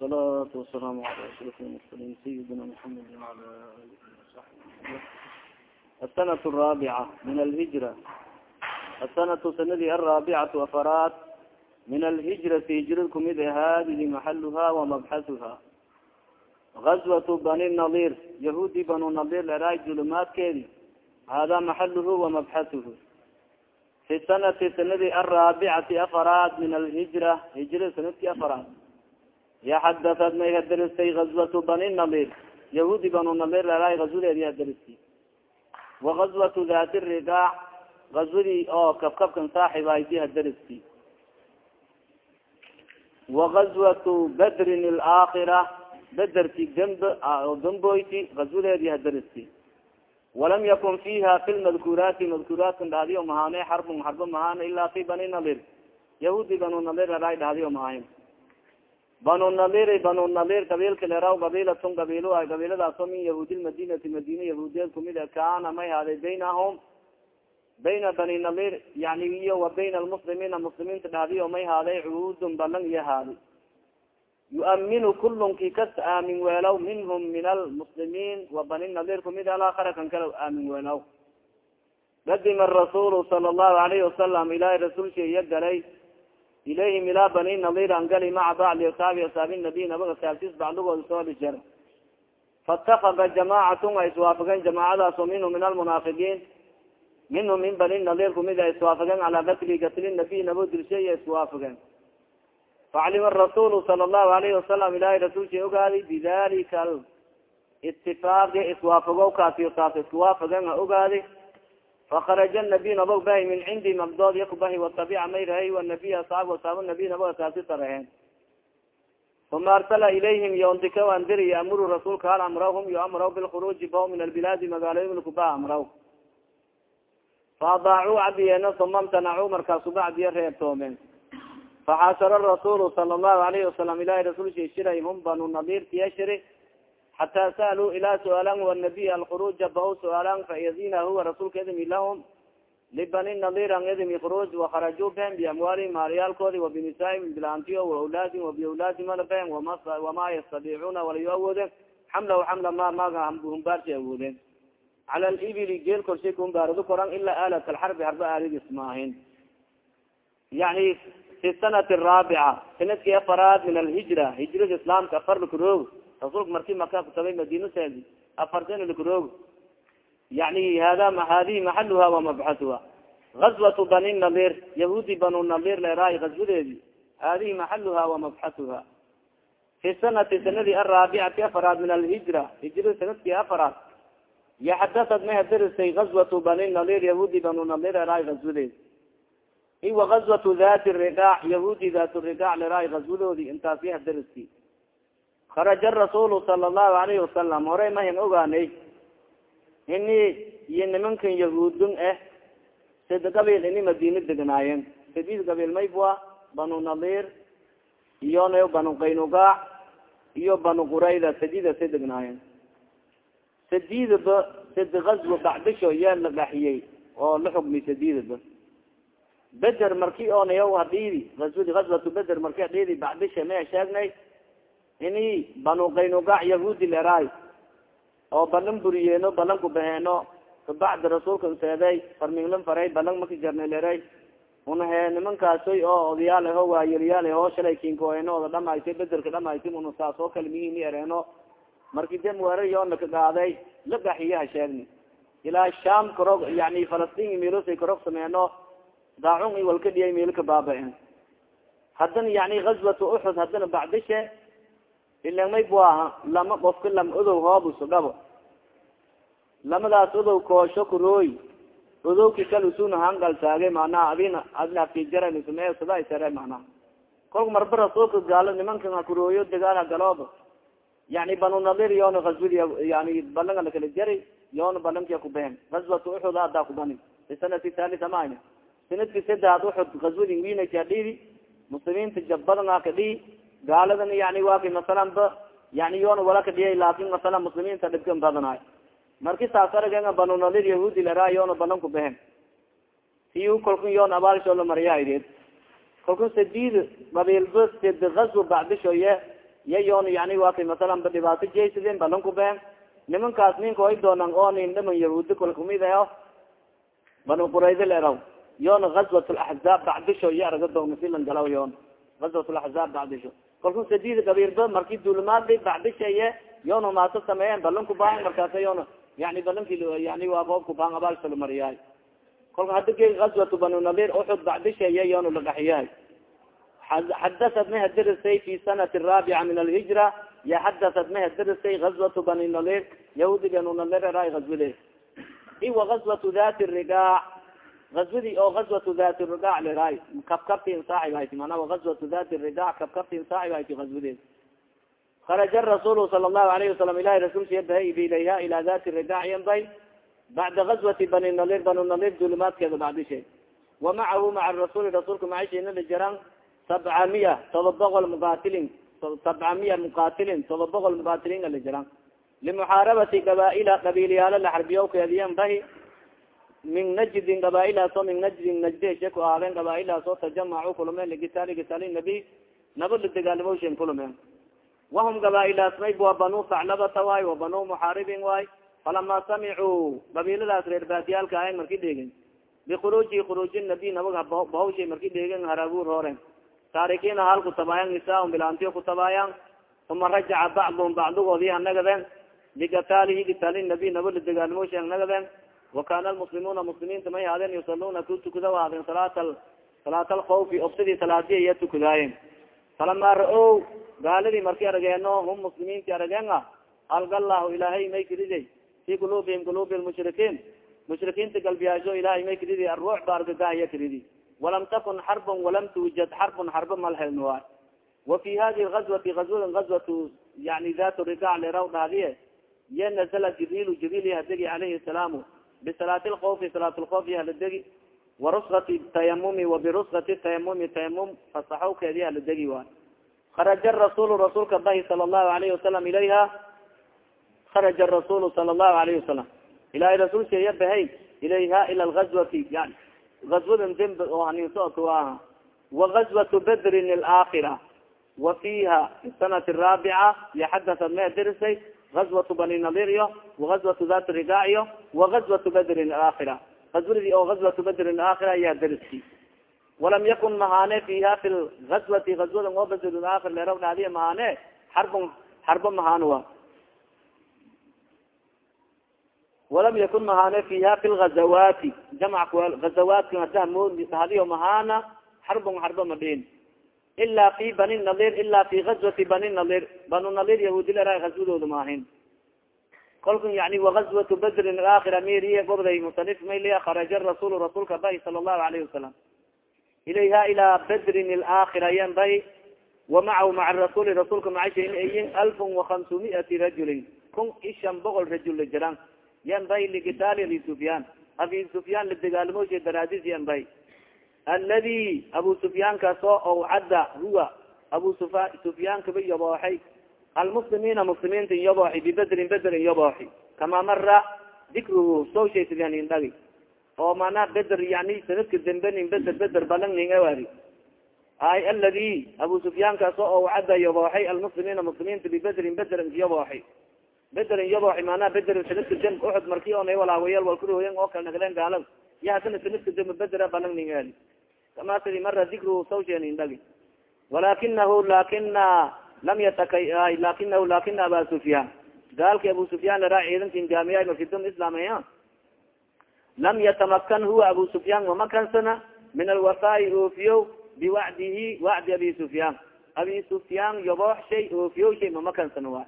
salaatu wasalaamu ala ashraf lmursaliin sayidina muxamed wala ali wasaxbi asanat araabica min alhijra asanatu sanadii alraabicatu afaraad min alhijrati hijrad kumid a hadihi maxaluha wamabxahuha gazwatu bani nadir yahuudi banu nadir leraa julumaadkeedi hada maxaluhu wamabxahuhu fi sanati sanadii alraabicati afaraad min alhijra hijrada sannadkii afaraad yaxadaad may hadaristay gazwatu bani nadir yahuudi banu nadir leraa gazwadeedi hadaristay wagazwatu dati ridaac gazwadii oo kabkabkan saaxibayti hadaristay wagazwatu badrin alaakhira bederti demb damboyti gazwadeedi hadaristay walam yakun fiha fi lmadkuraati madkuraatkan dhahdiyo mahaane xarbun xarbo mahaan ilaa fi bani nadir yahuudi banu nadir leraa dhahdiyo mahayn banu nadir banu nadir qabiilka leraw qabiilatun qabiilo ay qabiiladaasoo min yahuudi lmadinati madina yahuudiyeed kumid kaana may haaday baynahum bayna bani nadir yani iyo wa bayna almuslimiina muslimiinta dhahdiyo may haaday cuhudun balan iyo haadi yuaminu kulunki kas aamin weelaw minhum min almuslimiin wa bani nadir kumid alakara kan kala aamin weelaw qadima rasulu sala allahu alayhi wasalam ilahi rasuulsha iya galay ilayhim ilaa bani nadir an gali maca bacdi asaabi asaabi nabiy nabaga saabtis bacdigooda soo dhijar faاtakada jamaacatun ay iswaafageen jamaacadaasoo minhum min almunaafiqiin minhum min bani nadir kumid a iswaafageen calaa gatli gatli nabiy nabo dilshay a iswaafageen facalima rasulu sala allahu alayhi wasalam ilahay rasuulsha ogaaday bidalika itifaaqi iswaafago kaasiyo taas iskuwaafageen ha ogaadi fakaraja nabiy nabog bahi min cindi magdood yakubahi watabica may rahay wanabiy asaab asaab nabiy nabog asaasi taraheen uma arsala ilayhim yondika an diri amuru rasuulka hal amrawhum yo amraw bilkhuruuji bao min albilaadi magaalooyinkuba amraw faadaacuu cadiyeena uma mtanacuu markaasuba cadiye reebtoomeen faxaashara rasulu sala allahu alayhi wasalam ilahi rasuulsha shiray hum banu nadir tiyashiri xataa sa'aluu ilaa su'aalan wanabiy alkhuruuja bao su'aalan faidina huwa rasuulka idimi lahum libani nadir an idimi khuruuj wakharajuu behen biamwaalihim maalyaalkoodi wabinisaa'ihim bilaantiyo waawlaadihim wabiawlaadihim ala behen wama yastadiicuuna walayo awoodeen xamlahu xamla ma maga humbaarsi awoodeen cala libili geel korshay kahumbaarado koran ilaa aalat alxarbi harba aaladis maahin yani fi sanati araabica sannadkii afaraad min alhijra hijrada islaamka afar lakuroog rasuulka marki maka kutabay madina seedi afar sana lakuroog yani hada hadihi maxaluha wamabxatuha gazwatu bani nadir yahuudi banu nadir leeraay gazwadeedi hadihi maxaluha wamabxatuha fi sanati sanadii araabicati afaraad min alhijra hijrada sannadkii afaraad yaxadaad may hadarisay gazwatu bani nadir yahuudi banu nadir leeraay gazwadeedi iwa gazwatu dati riqaac yahuudi dat riqaac leeraay gazwadoodi intaas hadariski kharaja rasulu sala allahu alayhi wasalam horey mahin ogaanay? Ini iyo nimankan yahuudun ah sida qabiil ini madina degnaayeen sadid qabiil maybua banu nadir iyo n banu qaynugaac iyo banu qurayda sadida sa degnaayeen sadidaba sad gazwa bacdisho yaa la dhaxiyey oo la xugmay sadidaba beder marki onayo hadidi azwadi gazwatu beder marki hadidi bacdisha maya sheegnay ini banu qaynugaac yahuudi leraay oo balan buriyeeno balan ku baheeno kabacdi rasuulka seeday farminglan faray balan maka jarna leray. Una he nimankaasoy oo odayaal aho waayelyaal aho shalay kinkoeno oda dhamaysay bederka dhamaysay una saas oo kale mihini ereeno. Marki de muerayona ka gaaday la dhaxiyaha sheegni. Ilaa sham karog yani falastin milosay karog sameeno daacun i walka dhiyay meelka baaba-en haddana yani gazwatu uxud haddana bacdishe ilan may aha lama qofka lama odow hoobuso dhabo lamadaas odow koosho kurooy odowki kal usuna hangal taage manaha adina adlaafkijarasmeesadaisere manaha kolka marba rasuulka gaalo nimankan ha kurooyo dagaal ha galooba yani banu nadir yoona gazwadi yani balanga lakala jari yoona balankia kubehen gazwatu uxud adaa kubani fi sanati thalita maayna sanadki sadaad uxud gazwadi winaka dhidi muslimiinta jabadanga ka dhihi gaaladan yani waki masalan ba yani yoona wala ka dhiyay laakin masalan muslimiinta dhibkan badanaay marki saas aragenga banu nadir yahuudi laraa yoona balan ku behen. Si kolkun yoona abaalsho la mariya ideed kolkun sadid qabiilba sad gazwa bacdisho ye yayoon yani wa kay masalan ba dhibaato jaysadeen balanku been nimankaas ninka ay doonan oo nin dhaman yahuudi kal kumid aho banu qurayda leeraw yoona gazwat laxzaab bacdisho iyo araga doogna silan galaw yoon. Gazwat laxzaab bacdisho kalku sadid kabiirba marki dulimaadi bacdishaye yoona maato sameeyeen balanku baan markaasa yoona yani balanki yani waa boobku baan abaalsalo mariyahay kolka hada ge gazwatu banu nadir uxud bacdishaye yoona lagaxiyahay xadaat ma fi sanati raabica min alhijra ya xadaat ma hadirisay gazwatu bani nadir yahuudi banu nadir ra gazwade iwa gazwatu dati rigaac gazwadi oo gazwatu dati rigaac liraay kabkabtin saaxib hayti mana gazwatu dati rigaac kabkabtin saaxib hayti gazwadeed kharaja rasuul sala allahu alayhi wasalam ilahi rasulka bahay ilayha ila dati rigaac yanbay bacda gazwati bani nadir banu nadir dulimaadkeeda bacdishe wa macahu maca rasuuli rasuulka macashina lijaran sabca miya todoba boqol muqatilin sabca miya muqatilin todoba boqol muqatilin ala jiran limuxaarabati gabaaila qabiilyaalo la xarbiyo keediyan bahi min najdin gabaailaaso min najdin najdi heshe ku ahaadeen gabaailaaso tajamacu kulumeen ligitaali gitaali nabi naba la degaalimoshen kulumeen. Wahum gabaa'ilaas may wa banu saclabata waay wa banu muxaaribin waay. Falama samicuu qabiiladaas reer baadiyaalka ahayn marki dheegin bikhuruuji khuruuji nabi nabaga bahawshay marki dheegin harabuur hooren taarikiina hal kutabaayan nisaaun bilaantiyo kutabaayan uma rajaca bacduhum bacdigoodii hanagadeen ligataalihi gitaali nabi naba la degaalimoshi hanagadeen wakana almuslimuuna muslimiinta may haadeen yusaluna ku tukada haadeen salaat salaat alkawfi obsidii salaadiya iya tukadaayeen falama ra'o gaaladii marki arageeno hum muslimiinti arageen a algallahu ilaahay may kiriday fi qulubihim qulubi lmushrikiin mushrikiinta galbiyaasho ilahay may kiridi aruux ba argagahiya kiridi walam takun xarbun walam tuujad xarbun xarba malheln waay wa fi hadi azwati azwa azwatu yani dat rigac leraw dhaadiye ye nazala jibril jibril hadegi alayhi salaamu bisalaati lkawfi salaat lkawfi haladegi waruskati tayamumi wabiruskati tayamumi tayamum fasaxowkeedi haladegi waay kharaja rasul rasuulka bahi sala allahu alayhi wasalam ilayha kharaja rasulu sala allahu alayhi wasalam ilahay rasuulkeya bahay ilayha ila lgazwati yani azwadan demb oo haninsooka aha wagazwatu bedrin alaakhira wa fiha fi sanati araabica yaxadasad ma dirisay gazwatu bani nadir iyo wagazwatu dat rigaa iyo wagazwatu bedrin alaakhira azwadii oo gazwatu bedrin alaakhira ayaa diriski walam yakun mahane fiha fi gazwati gazwadan oo bedrin aakhir leeraw dhaadiya mahane xarbon xarbo mahaan wa walam yakun mahane fiha fi lgazawati jamc gazawaatka hadiyo mahana xarbon xarbo madhin ila fi bani nadir ila fi gazwati bani nadir banu nadir yahuudi lera gazwadooda maahin kolkan yani wagazwatu bedrin alaakhira miriye gobday musanif maylia kharaja rasul rasuulka bahi sala allahu alayhi wasalam ilayha ila bedrin alaakhira yan bahi wamacahu maca rasuli rasuulka macashain ayin alfun wahamsumiati rajulin kun ishan boqol rajul la jiraan yan bay ligitaali abi sufyaan abi sufyaan ladegaalmosha daraadis yan bay aladi abu sufyaankaasoo awcadda huwa abu sufa sufyaan kaba almuslimiina muslimiinta yabooxi bibedrin bederin yabooxi kama mara dikruhu sowshaysiganin dhagi oo mana beder yani sanadka dambe nin beder beder balang ning awari ay aladi abu sufyaankaasoo awcadda yabooxay almuslimiina muslimiinta bibedrin bederin yabooxi bederin yabooxi manaa bederin sanadka dam uxud marki ona walaawayal walkurooyan oo kala nagleen gaalada iyo hasana sanadka dambe bedera balang ning ali kama sidi mara dikruhu sawshenin dhagi walakinahu lakina lam yataka lakinahu lakina aba sufyaan gaalki abu sufyaan laraa ciidankin gaamiya markidum islaamaya lam yatamakan huwa abu sufyaan mamakansana min alwafaai oofiyo biwacdihi wacdi abi sufyaan abi sufyaan yaboox shay shay mamakansana wa.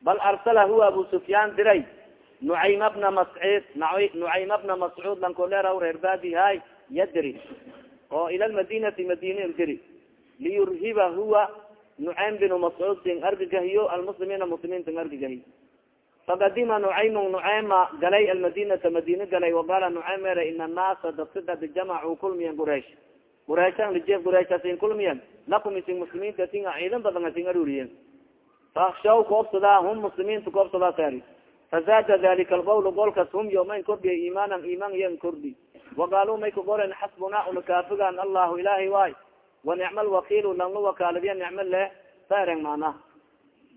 Bal arsala huwa abu sufyaan diray nucayma bna mascud nucayma bna mascuud lankoleeraw reer baadi hay yadiri oo ila lmadinati madina diri. Liyurhiba huwa nucaym binu mascuud sin argagahiyo almuslimiina muslimiinta argagahi fakadima nucaymu nucayma galay almadinata madina galay waqala nucaym ere ina annaasa dadka dad jamacuu kulmiyan quraish quraishan lije quraishasin kulmiyan. Lakum isin muslimiinta singa ciidan badan sin aruriyen faakshaw koobsadaa hum muslimiinta koobsadaa sari fazaada dalika alqawl golkas hum yomayn kordhiya iimaanan iimaan yan kordhi waqaaluu may kagoren xasbuna unakaafigan allahu ilahi waay wanicma lwakiil langla wakaaladiya nicmo leh sareng mana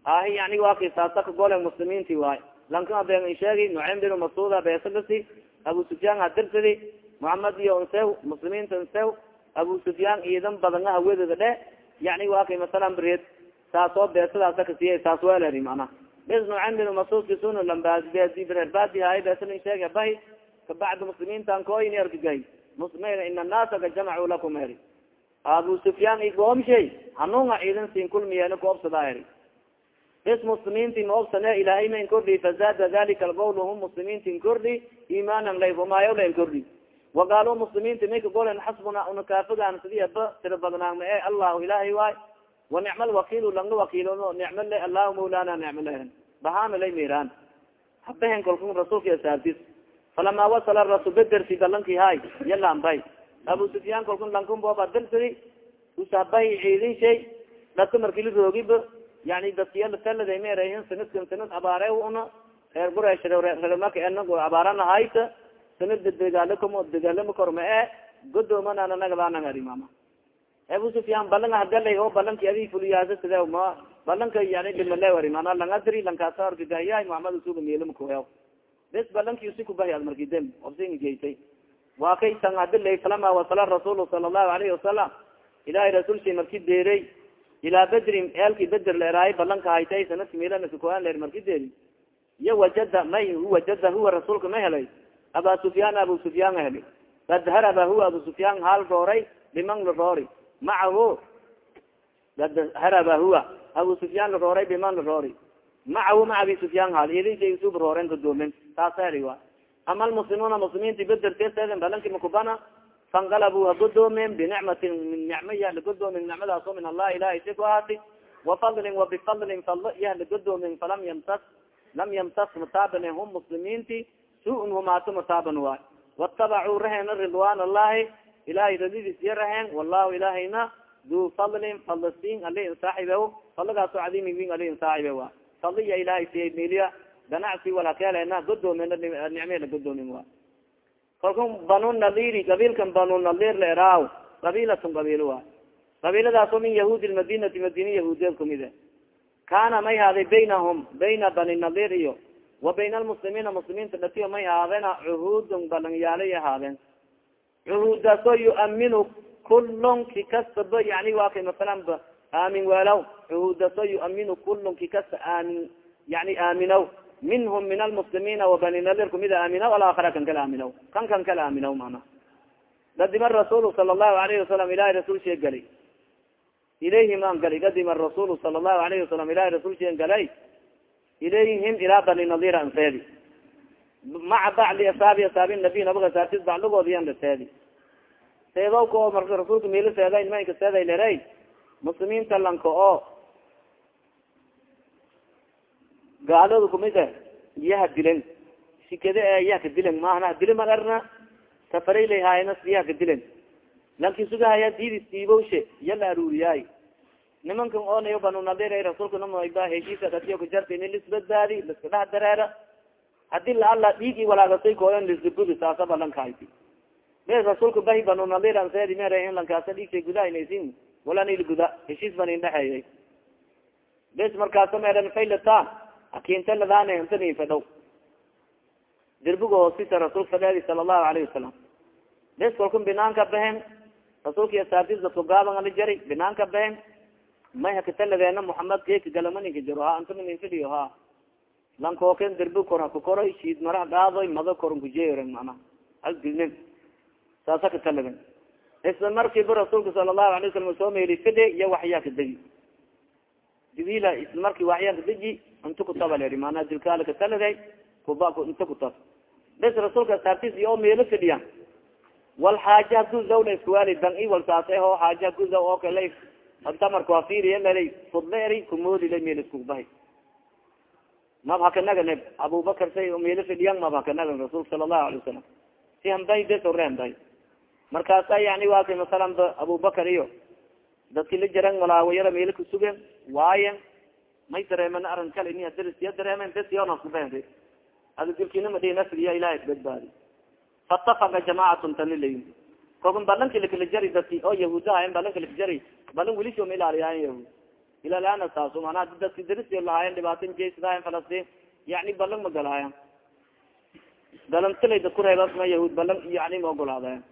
ahi yani wa kay saasa kagolen muslimiinti waay lanka been sheegi nucaym bin masuuda beesalasi abu sufyaan hadirsadi muhamed iyo nsew muslimiinta nsew abu sufyaan ciidan badanga hawadooda dhe yani wa kay masalan bred saasoo beesadaasa kasiya saas weleri mana bes nucaym bin masuud kisuna lambadi hay beesalin sheega bahi kabacdi muslimiintan koyni argagay ina annaasa ka jamacuu lakum eri abu sufyaan igoomshay hanuunga ciidan siin kulmiyeen koobsada eri bes muslimiinti maobsane ilaahay main kordhi fazada dalika alqawl hum muslimiintin kordhi imanan lay rumaayo lain kordhi waqaalo muslimiinti may kagolen xasbuna una kaafagaan sidii aba tira badnaagma e allahu ilaahay waay wa nicma lwakiilu langa wakiilo nicmo le allahu mawlana nicmo lehen bahaama lay miiraan habehen kolku rasuulka saabtis falama wasala rasul bedersi balanki hay yalaambay abu sufyaan kolku lankun booba darsadi usabahi ciidin shay dadka marki la roogiba yani dadkiyalatalada maerahin sanadkan sanad abaare una reer guresh reermaka enago abaarana hayta sanada degaalakamo degaalama korma e godoomanana nagabanangari mama abu sufyaan balang hadalay oo balanki adi fuliyaasa side ma balanka yani dhimalewari mana langadri lankaasa argagahiyahay muhamed usuga meelamakoya bes balanki usi kubahi ad marki dem geysay waa kay tan hadilay falama wasala rasuul sala allahu alayhi wasalam ilahay rasuulsi marki deeray ilaa bedrin eelki beder leeraay balanka haytay sanadka milanakakoan leer marki deeri iyo wajada may wajada huwa rasuulka ma helay. Aba sufyaan abu sufyaan a heli kad haraba huwa abu sufyaan haal rooray biman la roori macahu kad haraba huwa abu sufyaan la rooray biman la roori macahu ma abi sufyaan haal idinshaysuba rooren kadoomen taasa heli wa ama almuslimuuna muslimiinti bederteeseden balanki makubana fanqalabu hagodoomen binicmatin min nicmo iya lagodoomen nicmadaaso min allah ilahay si ku ahaati wafadlin wabifadlin fadlo iya lagodoomen falam yamtas lam yamtas mataabane hum muslimiinti su'un humaato mataaban waay. Watabacuu rahena ridwan allahi ilahay radidis iya rahen wallahu ilahayna duu fadlin fadlasin ali insaaxibe fadligaaso cadiimi win ali insaaxibe wa fadliya ilahay siya meliya ganacsi walakeelena godoomen nicmela godoomin wa kalku banu nadiri qabiilkan banu nadir leeraaw qabiilatun qabiil wa qabiiladaaso min yahuudi lmadinati madina yahuudiyeed kumide kana may haaday baynahum bayna bani nadir iyo wa bayna almuslimiina muslimiinta dhatiyo may ahaadena cuhuudun balanyaalay ahaadeen cuhuudaaso yuaminu kulun ki kastaba waa kay masalan ba aamin weelaw cuhuudaaso yuaminu kulun ki kasta aamin yani aaminaw minhum min almuslimiina wabani nadir kumida aaminaw alaakhara kan kala aaminaw kan kan kala aaminaw mana gadima rasuul sala allahu alayhi wasalam ilahay rasuul shee galay ilayhim an gali gadima rasuul sala allahu alayhi wasalam ilahay rasuul sheen galay ilayhim ilaa bani nadir an seedi maca bacdi asaabi asaabi nabi nabaga saartis bacdigoodi an seedi seedow ka oo marka rasuulka meelo seeda nimanka seeday leray muslimiinta lanka oo gaalada dilen sikade e iyaha ka dilen mahana dile magarna safarayla haayna iyaha ka dilen lanki sugahaya diidis diibowshe iya la aruuriyaay nimankan oonayo banunadira rasuulka namaba heshiisa datiyo kajarta ini lisbadbaadi liska dhex dareera haddii laala dhiigi walaagasay kooyan lisgudi saasa balankahayti be rasuulka bahi banunadira anseedi mere in lankaasa dhiigsay gudaha inaysin walanil guda heshiis ban indhexeeyay bes markaasa meeran faylata akinta ladaan intani fadhow dirbiga hoosisa rasuulka fadheedi sala allahu alayhi wasalam bes kalku binaanka bahen rasuulka saabtis dadku gaaban ala jari binaanka bahen may hakataladeena muhamed geeka galamaninka jiro ha antama nin fidhiyo ha. Lankooken derbi kor hakakoroy shiid mara dhaadoy mado koron kujeeren mana. Halgilnin saasa kataladen isla markiiba rasuulka sala allahu alay wasalam soo meeli fidhe iyo waxyaa kadegi jibrila isla marki waxyaa kadeji inta kutabaleri maanaa dilkaala kataladay kuba inta kutab bes rasuulka saartis iyo meelo fidhiya wal xaaja guzaw la iskuwaali dan i wal saas ho xaaja guzaw oo kale. Tamarka waa fiiriya melay fudla eri kumoodila meel iskubahay mab hakanaga neb abubakar say meelo fidhiyan mab hakanagan rasuulka sala allahu alay wasalam si hambay bes ore hambay markaasa yani waa kay masalan ba abubakar iyo dadki la jaran malaawayara meelo kasugen waayen may dareemen aran kale ini darsiya dareemen bes yonaskubahe adi dilkinama dhi nasriya ilahay badbaadi. Faatafaka jamaacatun tanilayin kolkan balanki lakala jari dadki oo yahuudahayen balanka laka jari balan wilisho ma ilaaliyayan yahuud. Ila lana saaso manaa dadki darisyo lahaayan dhibaatin jeysadahayan falastiin yani balan ma galaayan galantilay dadku reebas ma yahuud balan yani ma ogolaadayan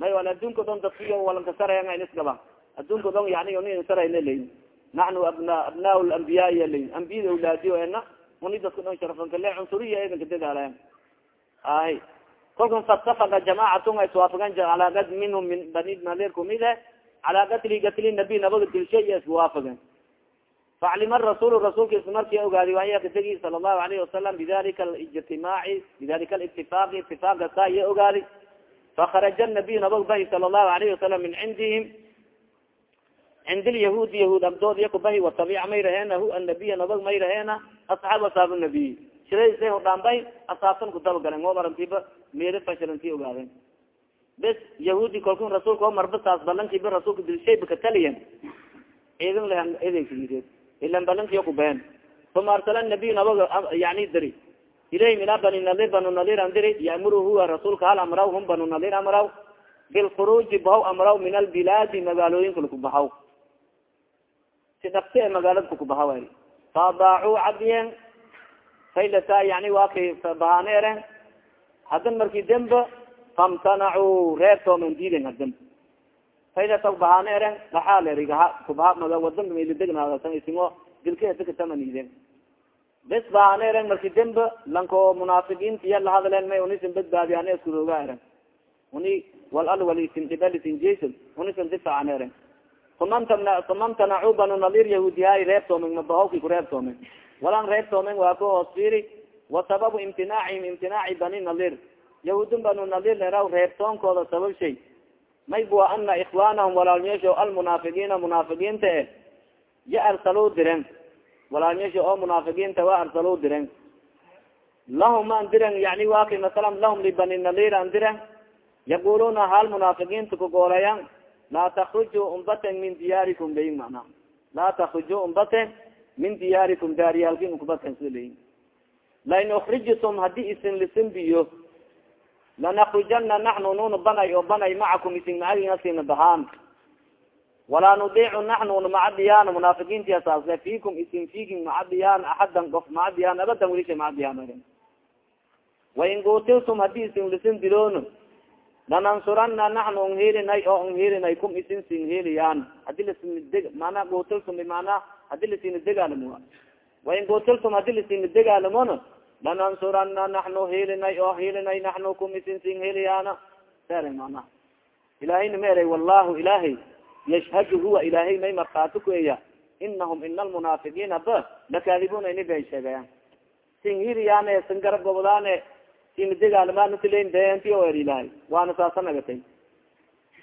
may wal adduunka dhon dadkiyo walankasarayan in isgaba adduunka dhon yani ni sarayna leyin naxnu abna abnaa lambiyaa iya leyin ambiyada awlaadiyo ena uni dadka dhon sharafankale cunsuriya edanka dadaalayan ay kolkan fastafaqa jamacatun ay iswaafagan calaa gad minhum min bani nadir kumide calaa gatli nabi nabaga dilshay iyo iswaafagan faclima rasul rasulka is markii ogaadi waaya kadegi sala allahu alayhi wasalam bidalika alijtimaaci bidalika alitifaaqi itifaqa saa iya ogaadi fakaraja nabiy nabag bahi sala allahu alayhi wasalam min cindihim cind lyahuudi yahuud abdood iya kubahi watabica may raheena hu annabiya nabag may raheena asxaab asaab nabiy shiraysa hodhaanbay asaabtan kudabagalen oo marantiba meeri fashilanti ogaadeen bes yahuudi kalkun rasuulka o marba saas balankiiba rasuulka dilshayba kataliyan ciidan lahan edenkaireed ilan balankiyo kubeen uma arsala nabiy nabaga yani diri ilayhim ilaa bani nadir banu nadir diri yamuru huwa rasuulka hal amraw hum banu nadir amraw bilkhuruuji bahaw amraw min albilaadi magaalooyinka lakubahaw si dhakti e magaalada kukubahaw faadaacuu cadiyeen faylata yani waa kay bahane eren hadan marki demba famtanacuu reebtooman diiden hadan faylata bahane eren dhaxaaleerigaha kubaha maga wadan mailidegnaadatan isimo dilkaetakatamaniden bes bahane eren marki demba lanko munaafiqiinta iya lahadleen may unisin badbaadiyane iskurooga eren uni wal al walisin dhibalisin jason unisan difaacan eren umamtana umamtanacuu banu nadir yahuudiyahay reebtoomen mabahawki kureebtoomen walan reebtoomen waa ka hoos fiiri wa sababu imtinaacihim imtinaaci bani nadir yahuudin banu nadir leraw reebtoonkooda sabab shay may bua ana ikwanahum walaalmeesho almunaafiqiina munaafiqiinta e ya arsaluu diren walaalmeesho oo munaafiqiinta waa arsaluu diren lahum an diren yani waa kay masalan lahum libani nadir an diren yaquluna hal munaafiqiinta kagooleyan laa takruju umbaten min diyaarikum layin mana laa takruju umbaten min diyaarikum daariyaalkin ukubaten sida layin lain ukrijitum haddii isin lisin biyo lanakrijana naxnu nuna banay oo banay macakum isin macaginasina bahaan walaa nudiicu naxnu macadiyaan munaafiqiinti saasle fiikum isin fiikin macadiyaan axadan qof macadiyaan abadan welisha macadiyaan wain gutiltum haddii isin lisin diloon lanansurana naxnu onhelinay oo onhelinay kum isin sin heliyaan haddii lasin mana gutiltum bimana haddii lasina degaalamo wain gutiltum haddii lasina degaalamona lanansurana naxnu helinay oo helinay naxnu kum isin sin heliyaana sere mana. Ilahayna ma eray wallahu ilahay yashhadu huwa ilahay may markhaati kueya inahum ina almunaafiqiina ba. Lakaadibuna ini bay sheegayan sin hiliyaane sin garab gobodaane sinadegaalmaanatilen beenti o er ilahay waana saasa nagatay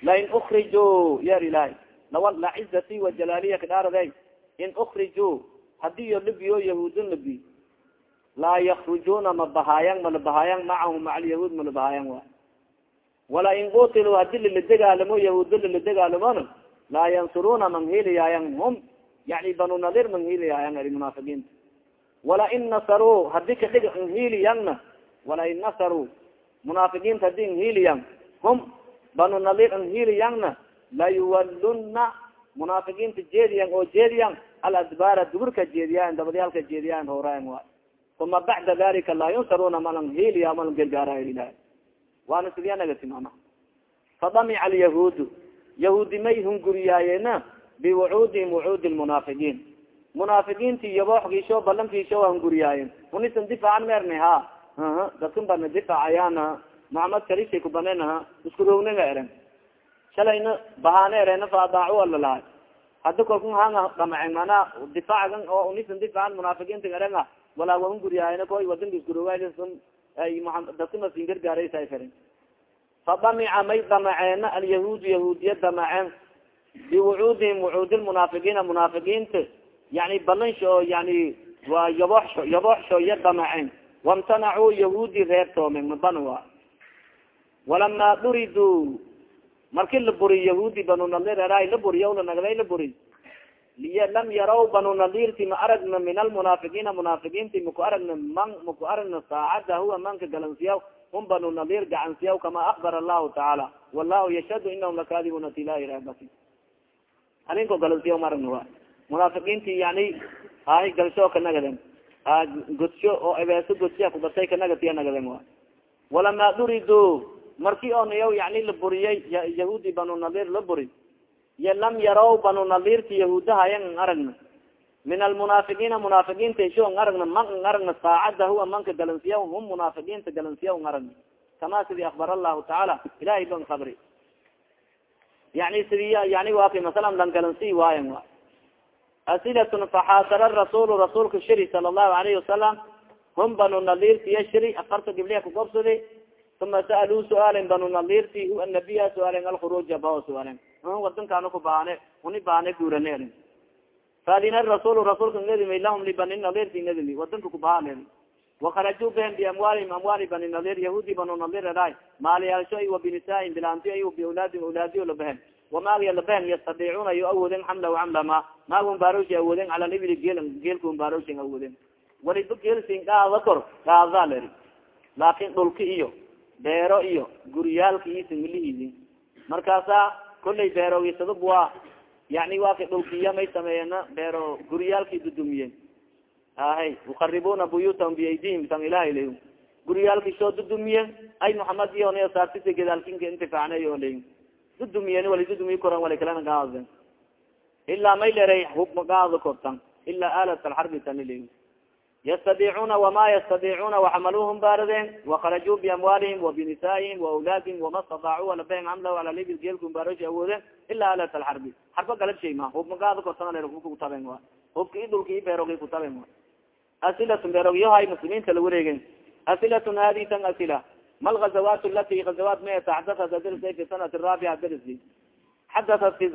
lain ukriju yer ilahay lawa lacizati wajalaaliya kadhaarade in ukriju haddii yo libiyo yahuudun libi laa yakrujuna mabahaayan malabahaayan macahum maca alyahuud malabahaayan wa wala in qutilu haddii liladegaalamo yahuudo liladegaalamona laa yansuruna man heliyaayan hum yani banu nadir man heliyaayan eri munaafiqiinta wala in nasaruu haddii kadhig nhiliyangna wala in nasaruu munaafiqiinta haddii nhiliyan hum banu nadir nhiliyangna layuwaluna munaafiqiinta jeediyan oo jeediyan aladbaara duburka jeediyan dabadyaalka jeediyan hooraayan wa uma bacda dalika laa yunsaruna malan hiliya malan gargaara ilah waana sidiya nagati mana fadamica alyahuudu yahuudi may hunguriyaayena biwucuudihim wucuudi lmunaafiqiin munaafiqiinti yabooxgiisho balankiisho hunguriyaayen unisan difaacan meerne ha dadkan bana difaacayana muxamed karishay kubanen ha isku roognaga eren shalayna bahane erena faadaacu alalahay hadi kalku hanga dhamacen mana difaacan oo unisan difaacan munaafiqiinta erenga walaa wa hunguriyaayena koy wadanka isku rooga dadka masin gargaaraysa karen fadamica may damaceena alyahuud yahuudiya damaceen biwucuudihim wucuudi lmunaafiqiina munaafiqiinta yani balansha oo yani waa yabooxsho yabooxsho iya damaceen. Wamtanacuu yahuudi reebtoomen mabana wa walama duridu marki la buri yahuudi banu nadir eray la buriyawna nagday la buri liy lam yaraw banu nadirti ma aragna min almunaafiqiina munaafiqiinti maku aragna man maku aragna saacada huwa manka galansiyaw hum banu nadir gacansiyaw kama akbar allahu tacaala wallahu yashhadu inahum lakadibuna tilahi rabati aninko galansiyaw ma aragna wa? Yani ahi galsho ka nagaden. Godsho oo ebeeso godsha kubatay ka nagatiya nagaden wa? Walama duridu marki onayaw yani la buriyay yahuudi banu nadir la buri iyo lam yaraw banu nadirti yahuudahayan aragna min almunaafiqiina munaafiqiinta sho n aragna ma n aragna saacada huwa manka galansiya hum munaafiqiinta galansiya aragna kama sidii akbar allahu tacaala ilahay ban kabri yani sidii yani wa kay masalan lan galansi waayan wa. Asilatun faxaasara rasulu rasuulka shiri sala allahu alayhi wasalam hum banu nadirtiya shiri afarta gibliha kugobsadi uma sa'aluu suaalen banu nadirti hu anabiya suaalen alkhuruuja bao suaalen wadankaana ku baane uni baane guurane faadina rasul rasuulka nadimi lahum libani nadirti nadimi wadanka kubaha wakarajuu behen biamwaalihim amwaali bani nadir yahuudi banu nadir eray maaliyaalsho wa binisaain bilaanti ay biawlaadi awlaadiyo labehen wamaagya labehen yastadiicuna yo awooden xamlahu xamlama maagun baarowshi awooden cala libili geel geelkun baarowshin awooden waliba geelsin gaada kor gaada leri laakin dhulki iyo beero iyo guryaalka iyo similihiisi markaasa kollay beerogisadub waa yani waa ka dhulkiya may sameeyena beero guryaalki dudumiye ahay yukaribuna buyutahum biaydihim san ilahay lay guryaalki soo dudumiye ay muhamed iyo n saartisa gadaalkinka intifaacnay o lay dudumiyen wali dudumiy koran wali kalena gaade ilaa may leray hubma gaado kortan. Ilaa alat alxarbi tani lay ystadicuna wama ystadicuna waxamaluhum baaradeen wakarajuu biamwaalihim wabinisaa'ihim waawlaadihim wama stadaacu alabehen amlah ala libil geelkun baarosha awoodeen ila alat alxarbi xarba galab shay ma hub magaada korsan hubka kutaben a hubka i dhulka i beerogi kutaben a asilatun beerogyahay muslimiinta la wareegen asilatun hadi tan asila mal gazawat lati gazawaat ma taxdatat adirsa fi sanati raabica dirsi xadatat fi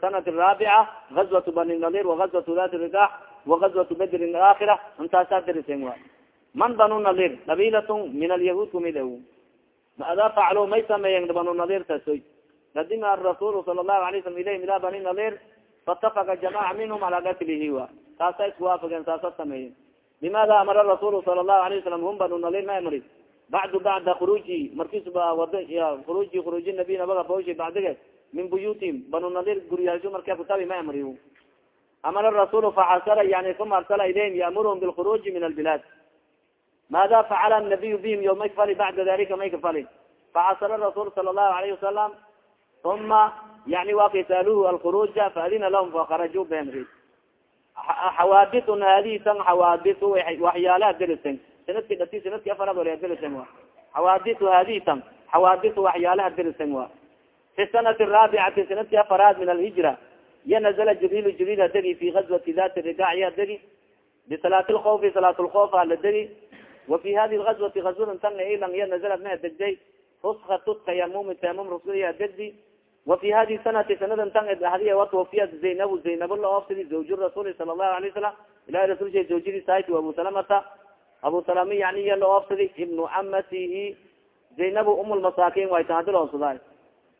sanati raabica gazwat bani nadir wagazwat dati rigax وغزوة bedr aakira intaasaa darisen wa man banu nadir qabilatn min alyahud kumid ada faclo may sameeyen banu nadir tasoy kadima arasul sala الlahu alay slam ilayhim ila bani nadir faatafaka jamaca minhum ala gatlihi wa taasa iskuwaafageen saasa sameeyen limada amara rasul sala الlahu alayه wasalam hum banu nadir ma amri bacdu bacda khuruji markis wada khuruji khuruji nabi nabaga bawshi bacdige min buyutihim banu nadir guriyaalsho marka kutabi ma amri amar rasul faxasara yani uma arsala ilayhim yamurhum bilkhuruji min albilad maada facala nabiy bihim yo may kafali bacda dalika may kafali faxasara rasul sala allahu alayhi wasalam uma yani wa kisaaluhu alkhuruja faadina lahum fakarajuu bhem xawaaditun hadihi tan xawaaditu waxyaalaha derisen sanadki dhati sanadki afarad wala derisen wa xawaaditu hadihi tan xawaaditu waxyaalaha derisen wa fi sanati raabicati sanadki afaraad min alhijra ya nazla jibril jibril hadegi fi gazwati dati rigac ya hadegi bisalaat lkawfi salaat lkoof aladegi wa fi hadi gazwati gazwadan tana ilan ya nazla ma degday ruskatu tayamumi tayamum rusya degdi wa fi hadi sanati sanadan tan hadiya watwafiyat zaynab zaynabo la oofsidi zawju rasuli sala allahu alay wasalam ilahi rasulsha zawjadii saaytu abu salamata abu salami yani iya la oofsidi ibnu amatihi zaynab um lmasaakin way tan hadi la oofsadaay